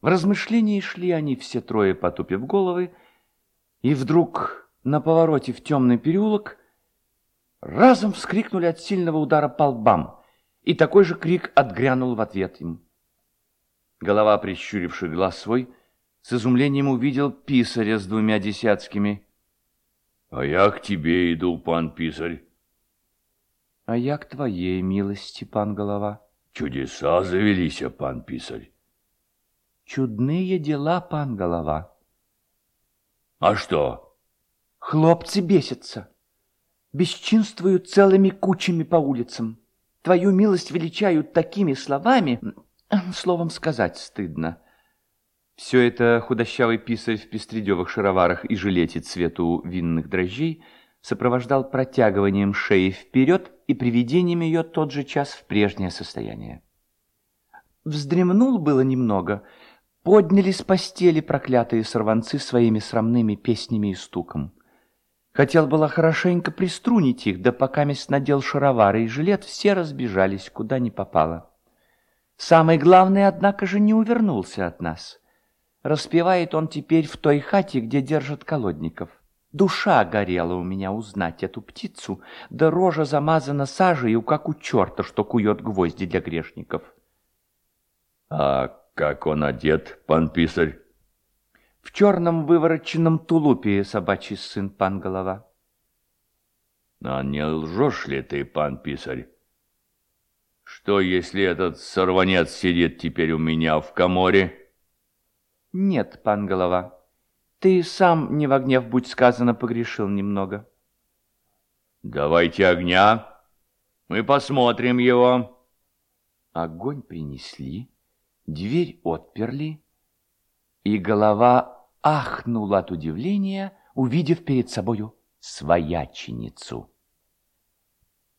[SPEAKER 1] В размышлении шли они все трое, потупив головы, и вдруг на повороте в темный переулок разом вскрикнули от сильного удара по лбам, и такой же крик отгрянул в ответ им. Голова, прищуривший глаз свой, с изумлением увидел писаря с двумя десятскими.
[SPEAKER 3] — А я к тебе иду, пан писарь.
[SPEAKER 1] — А я к твоей милости, пан голова.
[SPEAKER 3] Чудеса завелись, пан писарь.
[SPEAKER 4] Чудные дела, пан голова.
[SPEAKER 3] А что?
[SPEAKER 4] Хлопцы бесятся. Бесчинствуют целыми кучами по улицам. Твою милость величают такими словами, словом сказать стыдно. Все это худощавый писарь в пестредевых шароварах и жилете цвету винных дрожжей сопровождал протягиванием шеи вперед и приведением ее тот же час в прежнее состояние. Вздремнул было немного, подняли с постели проклятые сорванцы своими срамными песнями и стуком. Хотел было хорошенько приструнить их, да пока мест надел шаровары и жилет, все разбежались, куда ни попало. Самый главный, однако же, не увернулся от нас. Распевает он теперь в той хате, где держат колодников. Душа горела у меня узнать эту птицу, да рожа замазана сажею, как у черта, что кует гвозди для грешников.
[SPEAKER 3] — А как он одет, пан писарь?
[SPEAKER 4] — В черном вывороченном тулупе, собачий сын, пан голова.
[SPEAKER 3] — А не лжешь ли ты, пан писарь? Что, если этот сорванец сидит теперь у меня в коморе?
[SPEAKER 4] — Нет, пан голова. Ты сам, не в гнев, будь сказано, погрешил немного.
[SPEAKER 3] Давайте огня, мы посмотрим его.
[SPEAKER 4] Огонь принесли, дверь отперли, и голова ахнула от удивления, увидев перед собою свояченицу.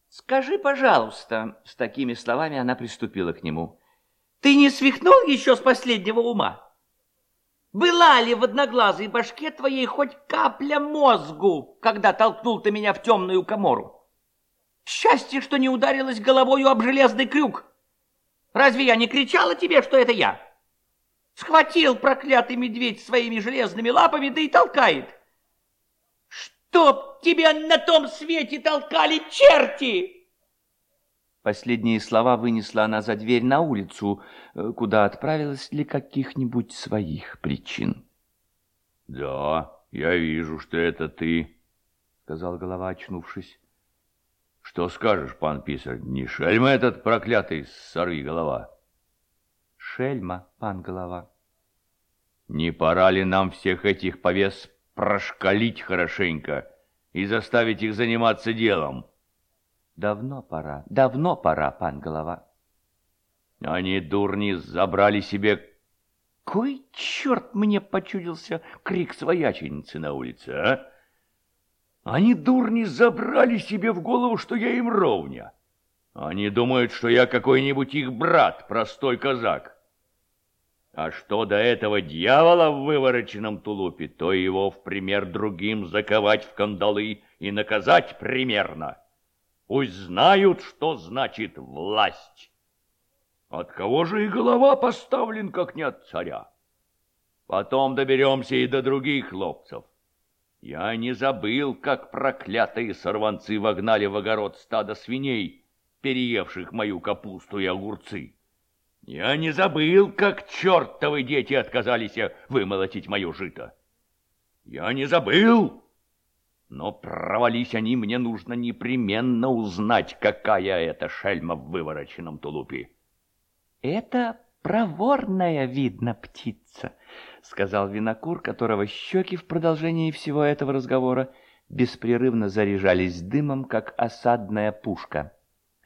[SPEAKER 4] «Скажи, пожалуйста», — с такими словами она приступила к нему, «ты не свихнул еще с последнего ума?» Была ли в одноглазой башке твоей хоть капля мозгу, когда толкнул ты меня в темную комору? Счастье, что не ударилась головою об железный крюк. Разве я не кричала тебе, что это я? Схватил проклятый медведь своими железными лапами, да и толкает. Чтоб тебя на том свете толкали черти! Последние слова вынесла она за дверь на улицу, э, куда отправилась для каких-нибудь своих причин.
[SPEAKER 3] — Да, я вижу, что это ты, — сказал голова, очнувшись. — Что скажешь, пан писарь, не шельма этот проклятый сорви голова?
[SPEAKER 4] — Шельма, пан голова.
[SPEAKER 3] — Не пора ли нам всех этих повес прошкалить хорошенько и заставить их заниматься делом?
[SPEAKER 4] — Давно пора, давно пора, пан голова.
[SPEAKER 3] Они, дурни, забрали себе...
[SPEAKER 4] Кой черт мне почудился крик свояченицы на улице, а?
[SPEAKER 3] Они, дурни, забрали себе в голову, что я им ровня. Они думают, что я какой-нибудь их брат, простой казак. А что до этого дьявола в вывороченном тулупе, то его в пример другим заковать в кандалы и наказать примерно. Пусть знают, что значит власть. От кого же и голова поставлен, как не от царя? Потом доберемся и до других хлопцев. Я не забыл, как проклятые сорванцы вогнали в огород стадо свиней, переевших мою капусту и огурцы. Я не забыл, как чертовы дети отказались вымолотить мое жито. Я не забыл, но провались они, мне нужно непременно узнать, какая это шельма в вывороченном тулупе.
[SPEAKER 4] — Это проворная, видно, птица, — сказал винокур, которого щеки в продолжении всего этого разговора беспрерывно заряжались дымом, как осадная пушка,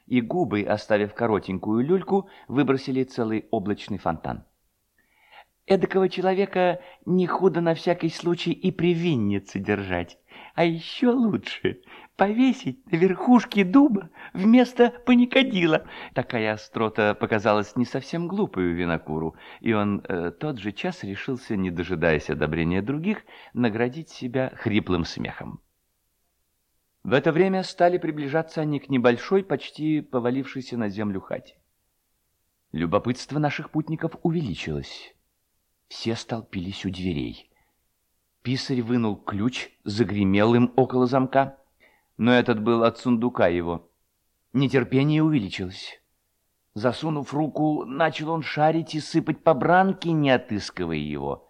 [SPEAKER 4] и губы, оставив коротенькую люльку, выбросили целый облачный фонтан. Эдакого человека не худо на всякий случай и при виннице держать. А еще лучше повесить на верхушке дуба вместо паникодила. Такая острота показалась не совсем глупую винокуру, и он э, тот же час решился, не дожидаясь одобрения других, наградить себя хриплым смехом. В это время стали приближаться они к небольшой, почти повалившейся на землю хате. Любопытство наших путников увеличилось. Все столпились у дверей. Писарь вынул ключ, загремел им около замка, но этот был от сундука его. Нетерпение увеличилось. Засунув руку, начал он шарить и сыпать по бранке, не отыскивая его.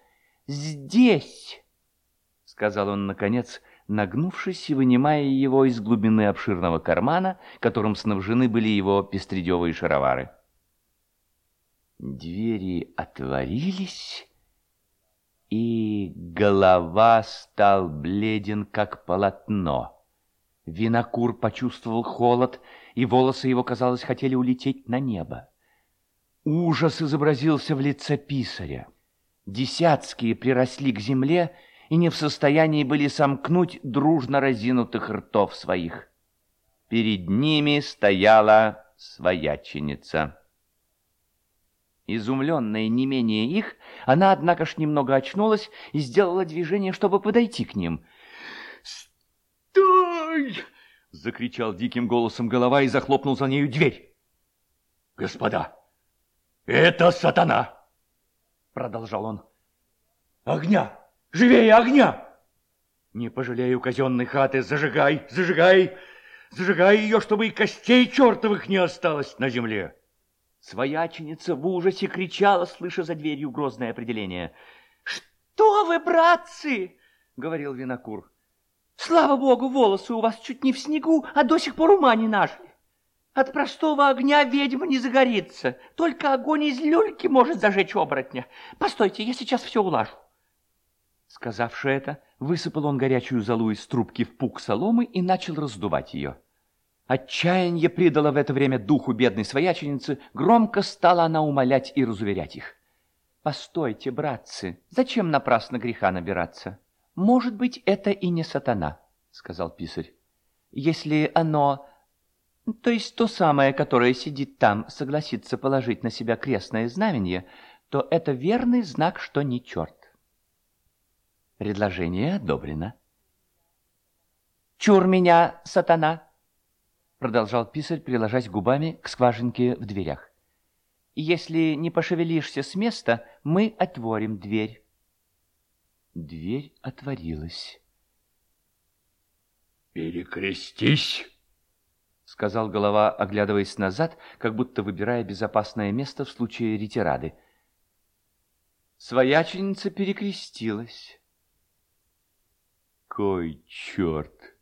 [SPEAKER 4] «Здесь!» — сказал он, наконец, нагнувшись и вынимая его из глубины обширного кармана, которым снабжены были его пестредевые шаровары.
[SPEAKER 1] Двери отворились, и голова стал бледен, как полотно. Винокур почувствовал холод, и волосы его, казалось, хотели улететь на небо. Ужас изобразился в лице писаря. Десятские приросли к земле и не в состоянии были сомкнуть дружно разинутых ртов своих. Перед ними стояла свояченица. Изумленная не менее их, она, однако ж, немного очнулась и сделала движение, чтобы подойти к ним.
[SPEAKER 3] «Стой!» — закричал диким голосом голова и захлопнул за нею дверь. «Господа, это сатана!» — продолжал он. «Огня! Живее огня! Не пожалею казенной хаты, зажигай, зажигай, зажигай ее, чтобы и костей чертовых не осталось на земле!»
[SPEAKER 1] Свояченица в ужасе кричала, слыша за дверью грозное определение. «Что вы, братцы!» — говорил Винокур. «Слава богу, волосы у вас чуть не в снегу, а до сих пор ума не нашли. От простого огня ведьма не загорится, только огонь из люльки может зажечь оборотня. Постойте, я сейчас все улажу». Сказавши это, высыпал он горячую золу из трубки в пук соломы и начал раздувать ее. Отчаяние придало в это время духу бедной свояченицы, громко стала она умолять и разуверять их. «Постойте, братцы, зачем напрасно греха набираться? Может быть, это и не сатана», — сказал писарь. «Если оно, то есть то самое, которое сидит там, согласится положить на себя крестное знамение, то это верный знак, что не черт». Предложение одобрено. «Чур меня, сатана!» продолжал писарь, приложась губами к скважинке в дверях. «Если не пошевелишься с места, мы отворим дверь». Дверь отворилась.
[SPEAKER 3] «Перекрестись!» — сказал голова, оглядываясь назад, как будто выбирая безопасное место в случае ретирады.
[SPEAKER 1] Свояченица перекрестилась.
[SPEAKER 3] «Кой черт!»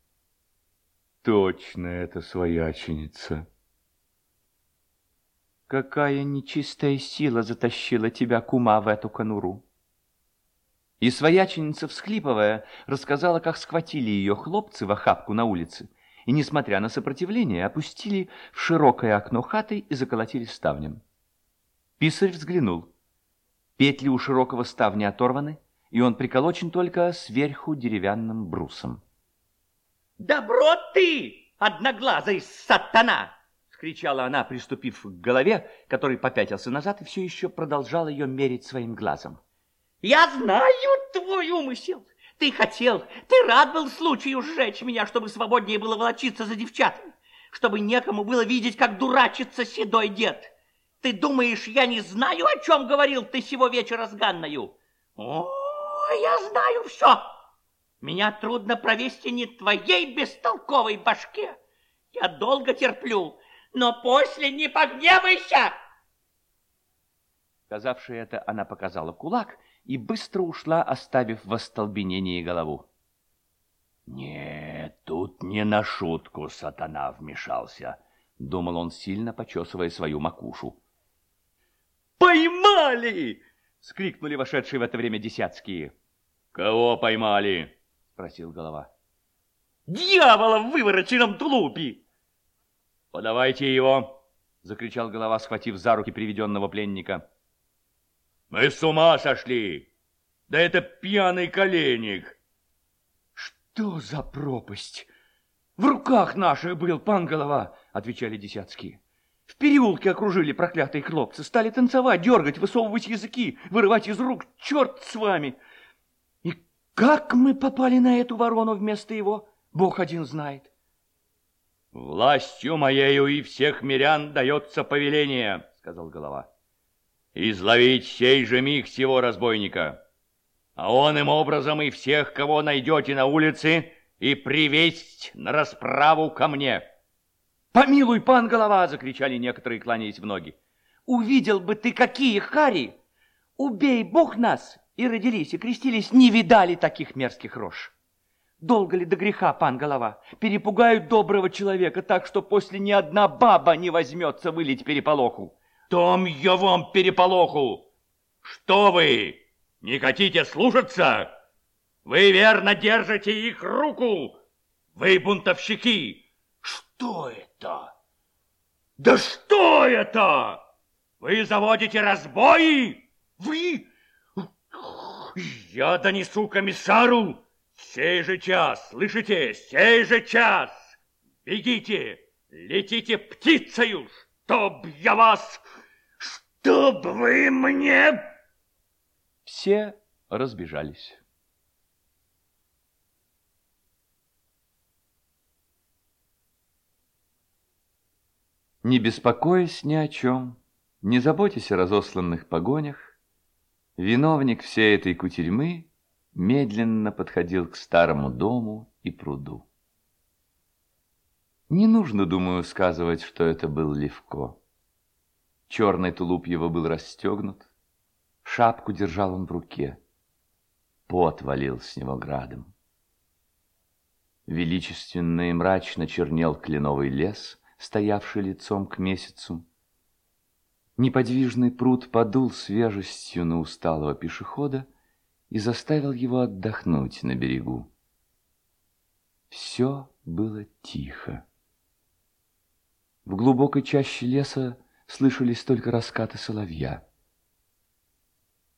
[SPEAKER 3] Точно это свояченица.
[SPEAKER 1] Какая нечистая сила затащила тебя, кума, в эту конуру? И свояченица, всхлипывая, рассказала, как схватили ее хлопцы в охапку на улице, и, несмотря на сопротивление, опустили в широкое окно хаты и заколотили ставнем. Писарь взглянул. Петли у широкого ставня оторваны, и он приколочен только сверху деревянным брусом.
[SPEAKER 4] «Добро ты, одноглазый сатана!» — скричала она, приступив к голове, который попятился назад и все еще продолжал ее мерить своим глазом. «Я знаю твой умысел. Ты хотел, ты рад был случаю сжечь меня, чтобы свободнее было волочиться за девчатами, чтобы некому было видеть, как дурачится седой дед. Ты думаешь, я не знаю, о чем говорил ты сего вечера с Ганною? О, я знаю все!» Меня трудно провести не твоей бестолковой башке. Я долго терплю, но после не погневайся!»
[SPEAKER 1] Сказавши это, она показала кулак и быстро ушла, оставив в остолбенении голову.
[SPEAKER 3] «Нет, тут не на шутку сатана вмешался», — думал он, сильно почесывая свою макушу.
[SPEAKER 1] «Поймали!» — скрикнули вошедшие в это время десятские.
[SPEAKER 3] «Кого поймали?»
[SPEAKER 1] спросил голова.
[SPEAKER 4] «Дьявола в вывороченном тулупе!»
[SPEAKER 3] «Подавайте его!»
[SPEAKER 1] — закричал голова, схватив за руки приведенного пленника.
[SPEAKER 3] «Мы с ума сошли! Да это пьяный коленник!»
[SPEAKER 1] «Что за пропасть? В руках наших был пан голова!» — отвечали десятские. В переулке окружили проклятые хлопцы, стали танцевать, дергать, высовывать языки, вырывать из рук. Черт с вами! Как мы попали на эту ворону вместо его, Бог один знает.
[SPEAKER 3] «Властью моею и всех мирян дается повеление», — сказал голова. «Изловить сей же миг сего разбойника, а он им образом и всех, кого найдете на улице, и привесть на расправу ко мне».
[SPEAKER 1] «Помилуй, пан голова!» — закричали некоторые, кланяясь в ноги. «Увидел бы ты, какие хари! Убей Бог нас, и родились, и крестились, не видали таких мерзких рож. Долго ли до греха, пан голова? Перепугают доброго человека так, что после ни одна баба не возьмется вылить переполоху.
[SPEAKER 3] Том я вам переполоху? Что вы, не хотите слушаться? Вы верно держите их руку? Вы бунтовщики! Что это? Да что это? Вы заводите разбои? Вы? Я донесу комиссару. Сей же час, слышите, сей же час. Бегите, летите птицею, чтоб я вас, чтоб вы мне...
[SPEAKER 1] Все разбежались. Не беспокоясь ни о чем, не заботясь о разосланных погонях, виновник всей этой кутерьмы медленно подходил к старому дому и пруду. Не нужно, думаю, сказывать, что это был Левко. Черный тулуп его был расстегнут, шапку держал он в руке. Пот валил с него градом. Величественно и мрачно чернел кленовый лес — стоявший лицом к месяцу. Неподвижный пруд подул свежестью на усталого пешехода и заставил его отдохнуть на берегу. Все было тихо. В глубокой чаще леса слышались только раскаты соловья.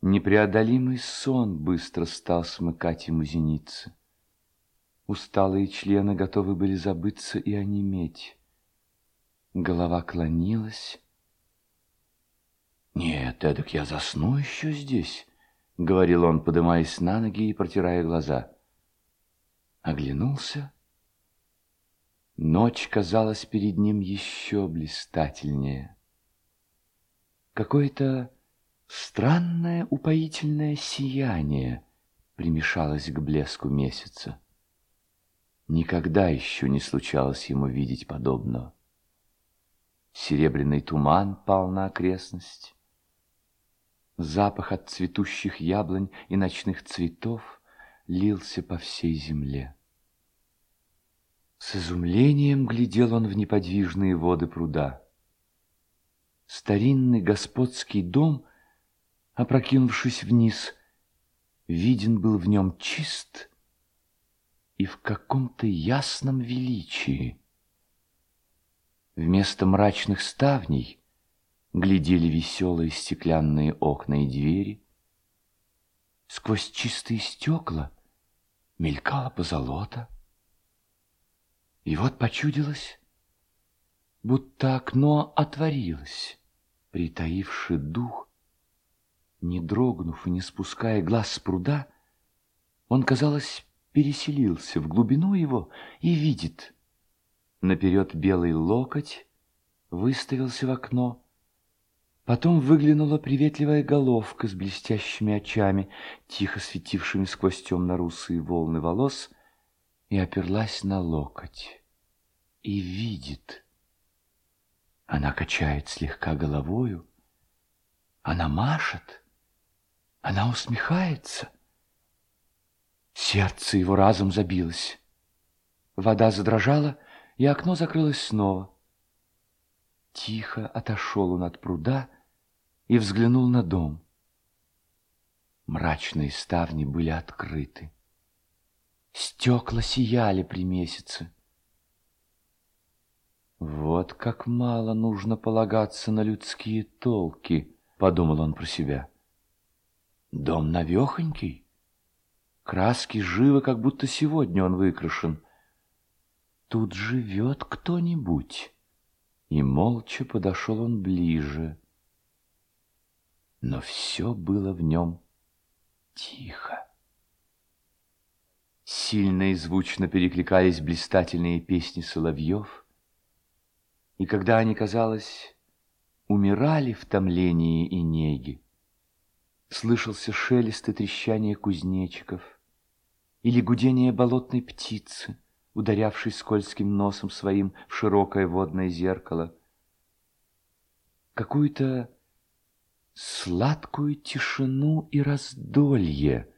[SPEAKER 1] Непреодолимый сон быстро стал смыкать ему зеницы. Усталые члены готовы были забыться и онеметь. Голова клонилась. «Нет, эдак я засну еще здесь», — говорил он, подымаясь на ноги и протирая глаза. Оглянулся. Ночь казалась перед ним еще блистательнее. Какое-то странное упоительное сияние примешалось к блеску месяца. Никогда еще не случалось ему видеть подобного. Серебряный туман пал на окрестность. Запах от цветущих яблонь и ночных цветов лился по всей земле. С изумлением глядел он в неподвижные воды пруда. Старинный господский дом, опрокинувшись вниз, виден был в нем чист и в каком-то ясном величии. Вместо мрачных ставней глядели веселые стеклянные окна и двери. Сквозь чистые стекла мелькала позолота. И вот почудилось, будто окно отворилось, притаивший дух, не дрогнув и не спуская глаз с пруда, он, казалось, переселился в глубину его и видит — Наперед белый локоть выставился в окно. Потом выглянула приветливая головка с блестящими очами, тихо светившими сквозь темно-русые волны волос, и оперлась на локоть. И видит. Она качает слегка головою, она машет, она усмехается. Сердце его разом забилось. Вода задрожала, и окно закрылось снова. Тихо отошел он от пруда и взглянул на дом. Мрачные ставни были открыты. Стекла сияли при месяце. «Вот как мало нужно полагаться на людские толки», — подумал он про себя. «Дом навехонький, краски живы, как будто сегодня он выкрашен тут живет кто-нибудь. И молча подошел он ближе. Но все было в нем тихо. Сильно и звучно перекликались блистательные песни соловьев, и когда они, казалось, умирали в томлении и неге, слышался шелест и трещание кузнечиков или гудение болотной птицы, ударявший скользким носом своим в широкое водное зеркало. Какую-то сладкую тишину и раздолье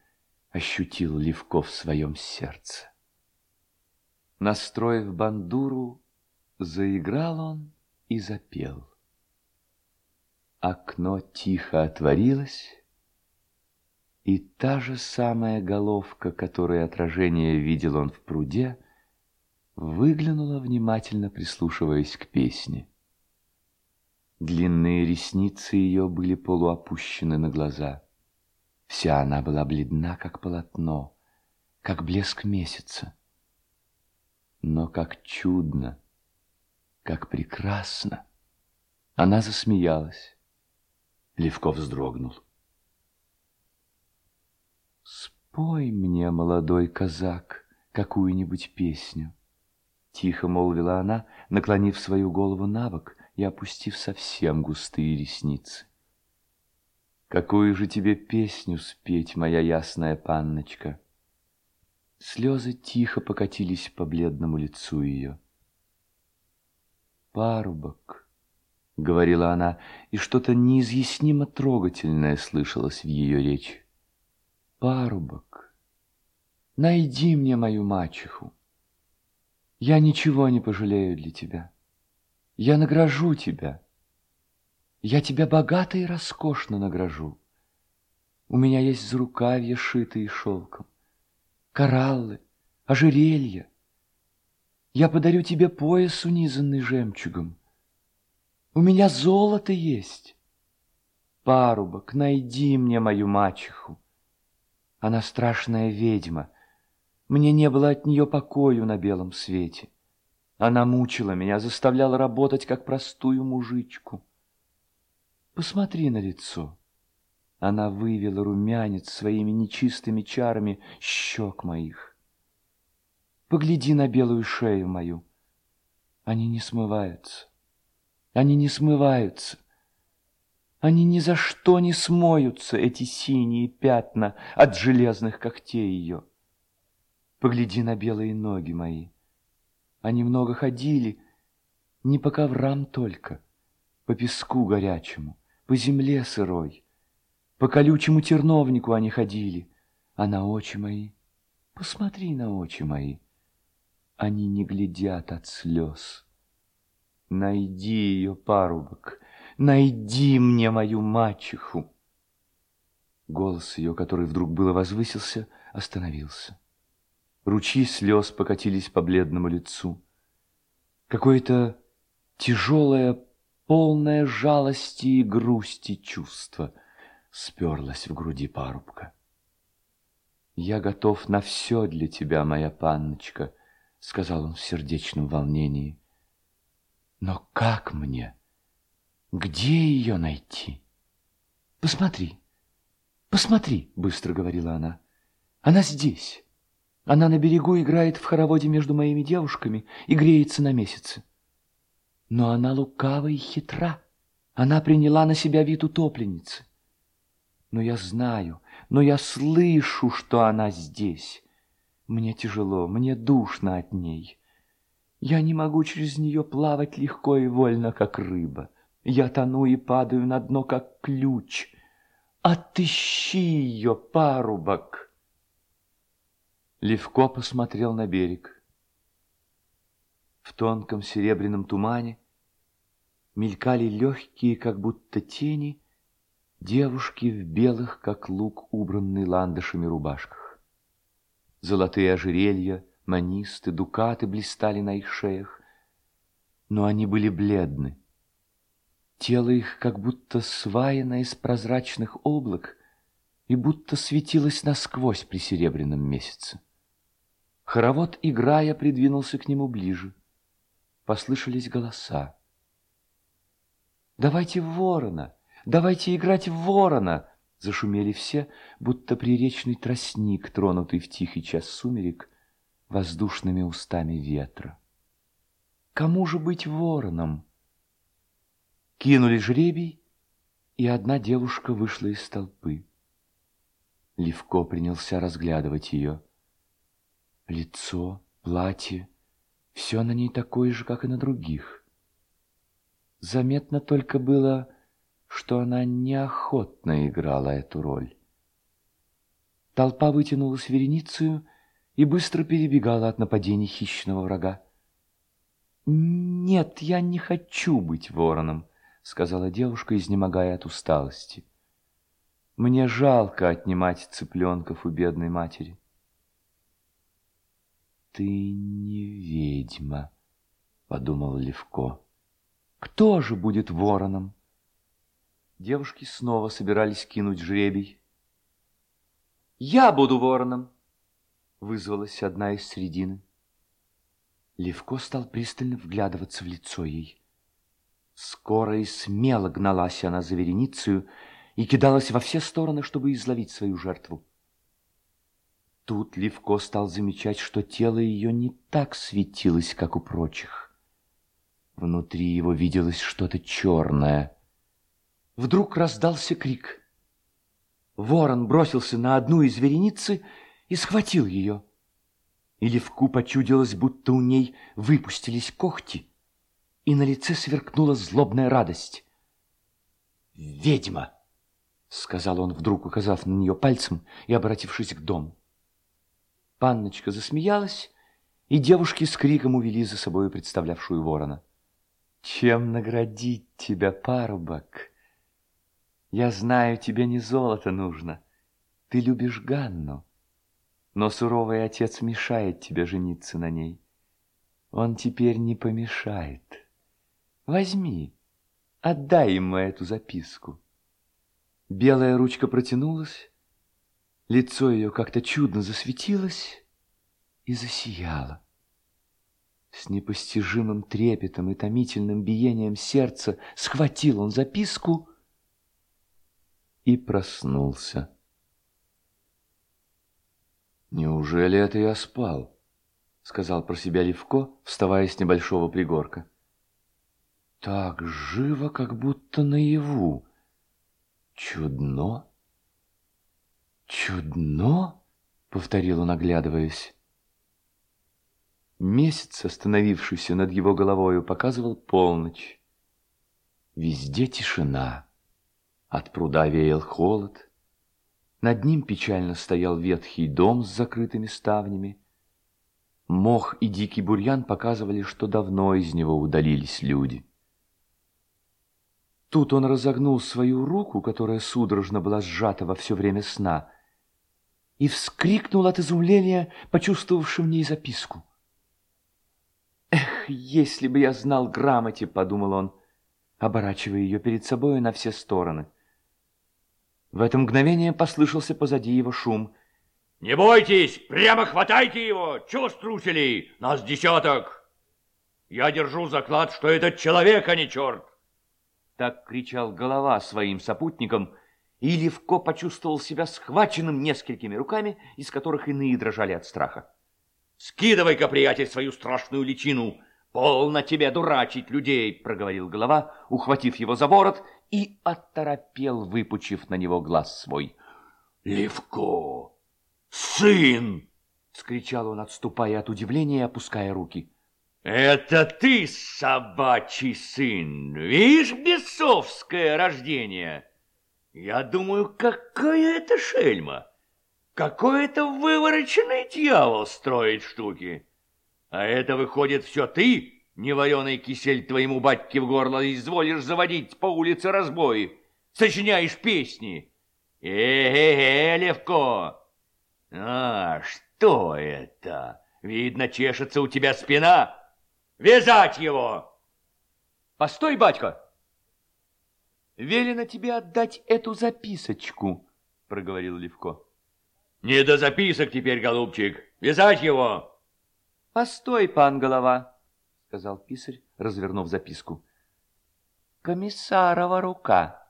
[SPEAKER 1] ощутил Левко в своем сердце. Настроив бандуру, заиграл он и запел. Окно тихо отворилось, и та же самая головка, которой отражение видел он в пруде, выглянула, внимательно прислушиваясь к песне. Длинные ресницы ее были полуопущены на глаза. Вся она была бледна, как полотно, как блеск месяца. Но как чудно, как прекрасно! Она засмеялась. Левков вздрогнул. «Спой мне, молодой казак, какую-нибудь песню», — тихо молвила она, наклонив свою голову на бок и опустив совсем густые ресницы. «Какую же тебе песню спеть, моя ясная панночка?» Слезы тихо покатились по бледному лицу ее. «Парубок», — говорила она, и что-то неизъяснимо трогательное слышалось в ее речи. «Парубок, найди мне мою мачеху. Я ничего не пожалею для тебя. Я награжу тебя. Я тебя богато и роскошно награжу. У меня есть зарукавья, шитые шелком кораллы, ожерелья. Я подарю тебе пояс, унизанный жемчугом. У меня золото есть. Парубок, найди мне мою мачеху. Она страшная ведьма. Мне не было от нее покою на белом свете. Она мучила меня, заставляла работать, как простую мужичку. Посмотри на лицо. Она вывела румянец своими нечистыми чарами щек моих. Погляди на белую шею мою. Они не смываются. Они не смываются. Они ни за что не смоются, эти синие пятна от железных когтей ее. Погляди на белые ноги мои. Они много ходили, не по коврам только, по песку горячему, по земле сырой. По колючему терновнику они ходили, а на очи мои, посмотри на очи мои, они не глядят от слез. Найди ее, парубок, найди мне мою мачеху. Голос ее, который вдруг было возвысился, остановился. Ручьи слез покатились по бледному лицу. Какое-то тяжелое, полное жалости и грусти чувство — сперлась в груди парубка. «Я готов на все для тебя, моя панночка», — сказал он в сердечном волнении. «Но как мне? Где ее найти?» «Посмотри, посмотри», — быстро говорила она. «Она здесь. Она на берегу играет в хороводе между моими девушками и греется на месяце. Но она лукава и хитра. Она приняла на себя вид утопленницы. Но я знаю, но я слышу, что она здесь. Мне тяжело, мне душно от ней. Я не могу через нее плавать легко и вольно, как рыба. Я тону и падаю на дно, как ключ. Отыщи ее, парубок!» Левко посмотрел на берег. В тонком серебряном тумане мелькали легкие, как будто тени, Девушки в белых, как лук, убранный ландышами рубашках. Золотые ожерелья, манисты, дукаты блистали на их шеях, но они были бледны. Тело их как будто сваяно из прозрачных облак и будто светилось насквозь при серебряном месяце. Хоровод, играя, придвинулся к нему ближе. Послышались голоса. «Давайте ворона!» Давайте играть в ворона!» Зашумели все, будто приречный тростник, тронутый в тихий час сумерек воздушными устами ветра. Кому же быть вороном? Кинули жребий, и одна девушка вышла из толпы. Левко принялся разглядывать ее. Лицо, платье, все на ней такое же, как и на других. Заметно только было что она неохотно играла эту роль. Толпа вытянулась вереницею и быстро перебегала от нападений хищного врага. «Нет, я не хочу быть вороном», — сказала девушка, изнемогая от усталости. Мне жалко отнимать цыпленков у бедной матери. Ты не ведьма, подумал Левко. Кто же будет вороном? Девушки снова собирались кинуть жребий. «Я буду вороном!» — вызвалась одна из средины. Левко стал пристально вглядываться в лицо ей. Скоро и смело гналась она за вереницею и кидалась во все стороны, чтобы изловить свою жертву. Тут Левко стал замечать, что тело ее не так светилось, как у прочих. Внутри его виделось что-то черное. Вдруг раздался крик. Ворон бросился на одну из вереницы и схватил ее. И Левку почудилось, будто у ней выпустились когти, и на лице сверкнула злобная радость. «Ведьма!» — сказал он, вдруг указав на нее пальцем и обратившись к дому. Панночка засмеялась, и девушки с криком увели за собой представлявшую ворона. «Чем наградить тебя, парубок? Я знаю, тебе не золото нужно. Ты любишь Ганну, но суровый отец мешает тебе жениться на ней. Он теперь не помешает. Возьми, отдай ему эту записку». Белая ручка протянулась, лицо ее как-то чудно засветилось и засияло. С непостижимым трепетом и томительным биением сердца схватил он записку и проснулся. «Неужели это я спал?» — сказал про себя Левко, вставая с небольшого пригорка. «Так живо, как будто наяву». «Чудно? Чудно?» — повторил он, оглядываясь. Месяц, остановившийся над его головою, показывал полночь. Везде тишина. От пруда веял холод. Над ним печально стоял ветхий дом с закрытыми ставнями. Мох и дикий бурьян показывали, что давно из него удалились люди. Тут он разогнул свою руку, которая судорожно была сжата во все время сна, и вскрикнул от изумления, почувствовавши в ней записку. «Эх, если бы я знал грамоте!» — подумал он, оборачивая ее перед собой на все стороны. В это мгновение послышался позади его шум.
[SPEAKER 3] «Не бойтесь! Прямо хватайте его! Чего струсили? Нас десяток! Я держу заклад, что этот человек, а не черт!»
[SPEAKER 1] Так кричал голова своим сопутникам, и Левко почувствовал себя схваченным несколькими руками, из которых иные дрожали от страха.
[SPEAKER 3] «Скидывай-ка, приятель, свою страшную личину! Полно тебе дурачить людей!» — проговорил голова, ухватив его за ворот и оторопел, выпучив на него глаз свой. «Левко! Сын!»
[SPEAKER 1] — скричал он, отступая от удивления и опуская руки.
[SPEAKER 3] Это ты, собачий сын, видишь, бесовское рождение? Я думаю, какая это шельма, какой это вывороченный дьявол строит штуки. А это выходит все ты, невареный кисель твоему батьке в горло, изволишь заводить по улице разбой, сочиняешь песни. Э-э-э, Левко! А, что это? Видно, чешется у тебя спина. Вязать его!
[SPEAKER 1] Постой, батька! Велено тебе отдать эту записочку, проговорил Левко.
[SPEAKER 3] Не до записок теперь, голубчик. Вязать его!
[SPEAKER 1] Постой, пан голова, сказал писарь, развернув записку. Комиссарова рука.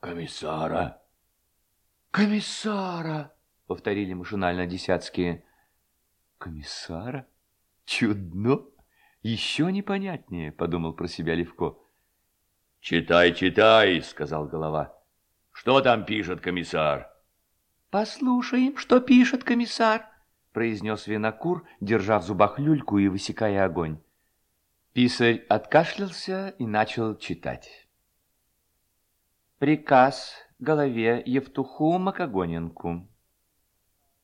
[SPEAKER 3] Комиссара?
[SPEAKER 1] Комиссара, повторили машинально десятские. Комиссара? Чудно! Еще непонятнее, подумал про себя Левко.
[SPEAKER 3] Читай, читай, сказал голова. Что там пишет комиссар?
[SPEAKER 1] Послушаем, что пишет комиссар, произнес винокур, держа в зубах люльку и высекая огонь. Писарь откашлялся и начал читать. Приказ голове Евтуху Макогоненку.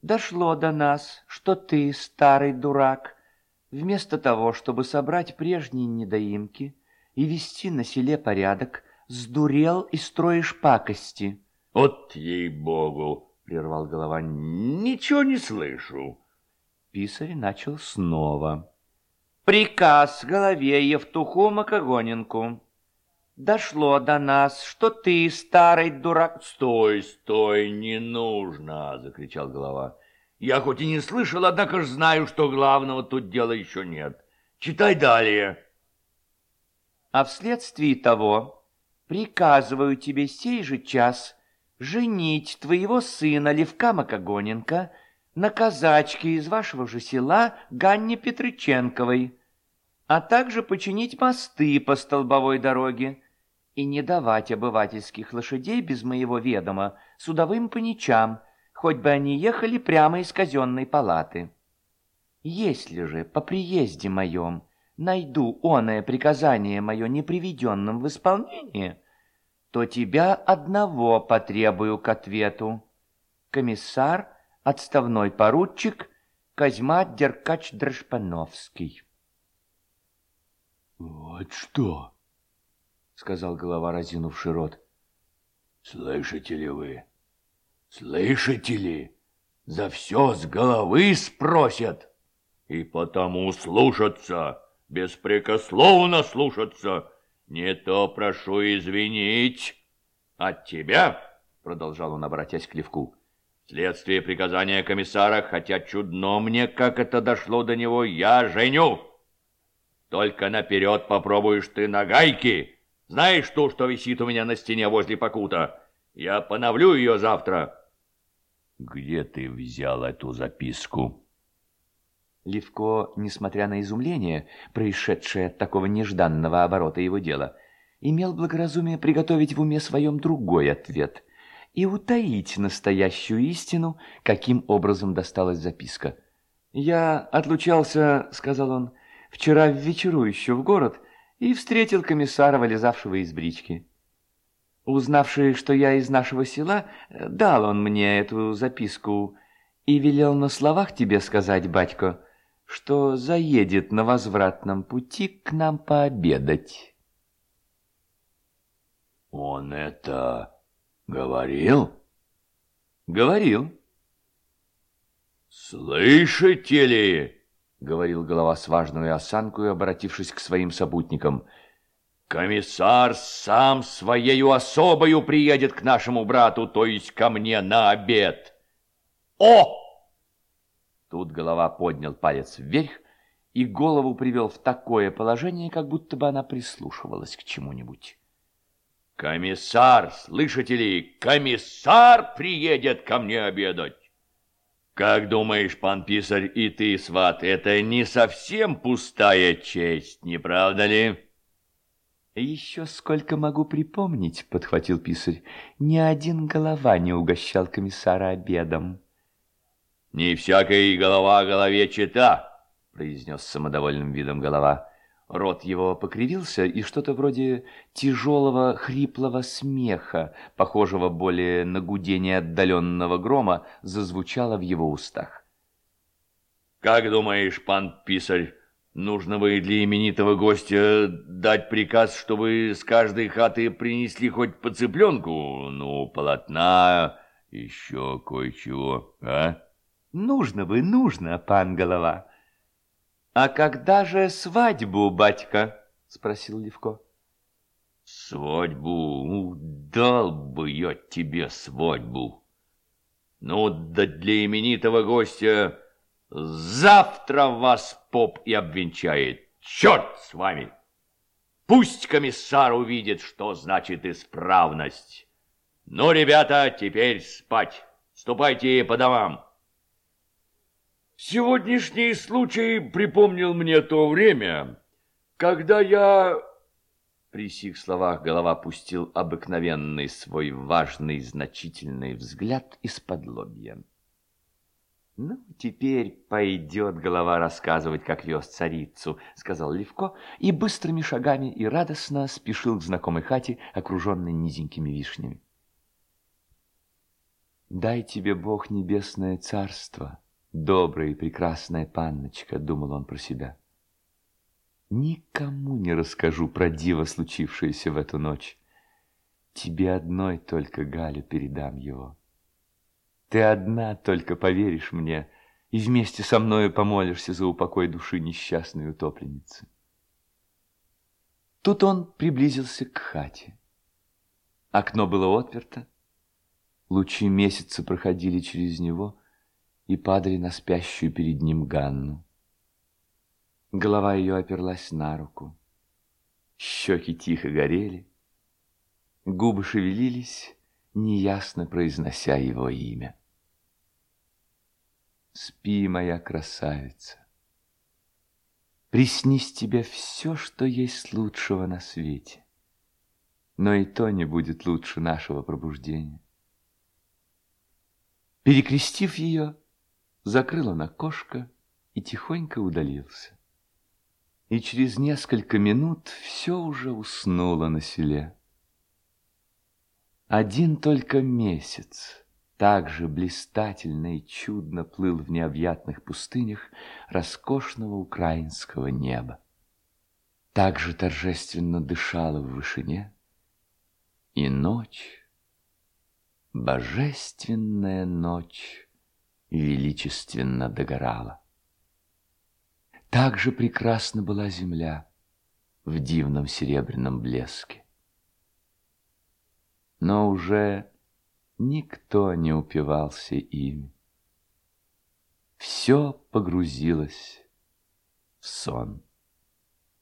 [SPEAKER 1] Дошло до нас, что ты, старый дурак, Вместо того, чтобы собрать прежние недоимки
[SPEAKER 4] и вести на селе порядок, сдурел и строишь пакости.
[SPEAKER 3] Вот ей-богу, прервал голова, ничего не слышу.
[SPEAKER 4] Писарь начал снова. Приказ голове Евтуху Макогоненку. Дошло до нас, что ты, старый дурак...
[SPEAKER 3] Стой, стой, не нужно, закричал голова. Я хоть и не слышал, однако ж знаю, что главного тут дела еще нет. Читай далее.
[SPEAKER 4] А вследствие того приказываю тебе сей же час женить твоего сына Левка Макогоненко на казачке из вашего же села Ганне Петрыченковой, а также починить мосты по столбовой дороге, и не давать обывательских лошадей без моего ведома судовым паничам, хоть бы они ехали прямо из казенной палаты. Если же по приезде моем найду оное приказание мое неприведенным в исполнение, то тебя одного потребую к ответу. Комиссар, отставной поручик Козьма Деркач Дрожпановский.
[SPEAKER 2] Вот что! сказал голова, разинувший рот. Слышите ли вы? Слышите ли? За все с головы спросят.
[SPEAKER 3] И потому слушаться, беспрекословно слушаться. Не то прошу извинить. От тебя, продолжал он, обратясь к Левку, вследствие приказания комиссара, хотя чудно мне, как это дошло до него, я женю. Только наперед попробуешь ты на гайки, знаешь ту, что висит у меня на стене возле покута? Я поновлю ее завтра.
[SPEAKER 2] Где ты взял эту записку?
[SPEAKER 4] Левко, несмотря на изумление, происшедшее от такого нежданного оборота его дела, имел благоразумие приготовить в уме своем другой ответ и утаить настоящую истину, каким образом досталась записка. «Я отлучался, — сказал он, — вчера в вечеру еще в город, — и встретил комиссара, вылезавшего из брички. Узнавший, что я из нашего села, дал он мне эту записку и велел на словах тебе сказать, батько, что заедет на возвратном пути к нам пообедать.
[SPEAKER 2] Он это говорил?
[SPEAKER 4] Говорил.
[SPEAKER 3] Слышите ли?
[SPEAKER 2] — говорил голова с важной осанкой, обратившись к своим сопутникам.
[SPEAKER 3] «Комиссар сам своею особою приедет к нашему брату, то есть ко мне на обед. О!»
[SPEAKER 4] Тут голова поднял палец вверх и голову привел в такое положение, как будто бы она прислушивалась к чему-нибудь.
[SPEAKER 3] «Комиссар, слышите ли, комиссар приедет ко мне обедать!» Как думаешь, пан писарь, и ты, сват, это не совсем пустая честь, не правда ли?
[SPEAKER 4] Еще сколько могу припомнить, подхватил писарь, ни один голова не угощал комиссара обедом.
[SPEAKER 3] Не всякая голова голове чита, произнес самодовольным видом голова.
[SPEAKER 4] Рот его покривился, и что-то вроде тяжелого хриплого смеха, похожего более на гудение отдаленного грома, зазвучало в его устах.
[SPEAKER 3] «Как думаешь, пан писарь, нужно бы для именитого гостя дать приказ, чтобы с каждой хаты принесли хоть по цыпленку, ну, полотна, еще кое-чего, а?»
[SPEAKER 4] «Нужно бы, нужно, пан голова». «А когда же свадьбу, батька?» — спросил Левко.
[SPEAKER 3] «Свадьбу? Ну, дал бы я тебе свадьбу. Ну, да для именитого гостя завтра вас поп и обвенчает. Черт с вами! Пусть комиссар увидит, что значит исправность. Ну, ребята, теперь спать. Ступайте по домам». Сегодняшний случай припомнил мне то время, когда я...
[SPEAKER 4] При сих словах голова пустил обыкновенный свой важный значительный взгляд из-под лобья. «Ну, теперь пойдет голова рассказывать, как вез царицу», — сказал Левко, и быстрыми шагами и радостно спешил к знакомой хате, окруженной низенькими вишнями. «Дай тебе Бог небесное царство», Добрая и прекрасная панночка, думал он про себя.
[SPEAKER 1] Никому не расскажу про диво, случившееся в эту ночь. Тебе одной только, Галю, передам его. Ты одна только поверишь мне и вместе со мною помолишься за упокой души несчастной утопленницы. Тут он приблизился к хате. Окно было отперто, лучи месяца проходили через него и падали на спящую перед ним Ганну. Голова ее оперлась на руку, щеки тихо горели, губы шевелились, неясно произнося его имя. Спи, моя красавица. Приснись тебе все, что есть лучшего на свете. Но и то не будет лучше нашего пробуждения. Перекрестив ее, закрыл он окошко и тихонько удалился. И через несколько минут все уже уснуло на селе. Один только месяц так же блистательно и чудно плыл в необъятных пустынях роскошного украинского неба. Так же торжественно дышала в вышине, и ночь, божественная ночь, величественно догорала. Так же прекрасна была земля в дивном серебряном блеске но уже никто не упивался ими. Все погрузилось в сон.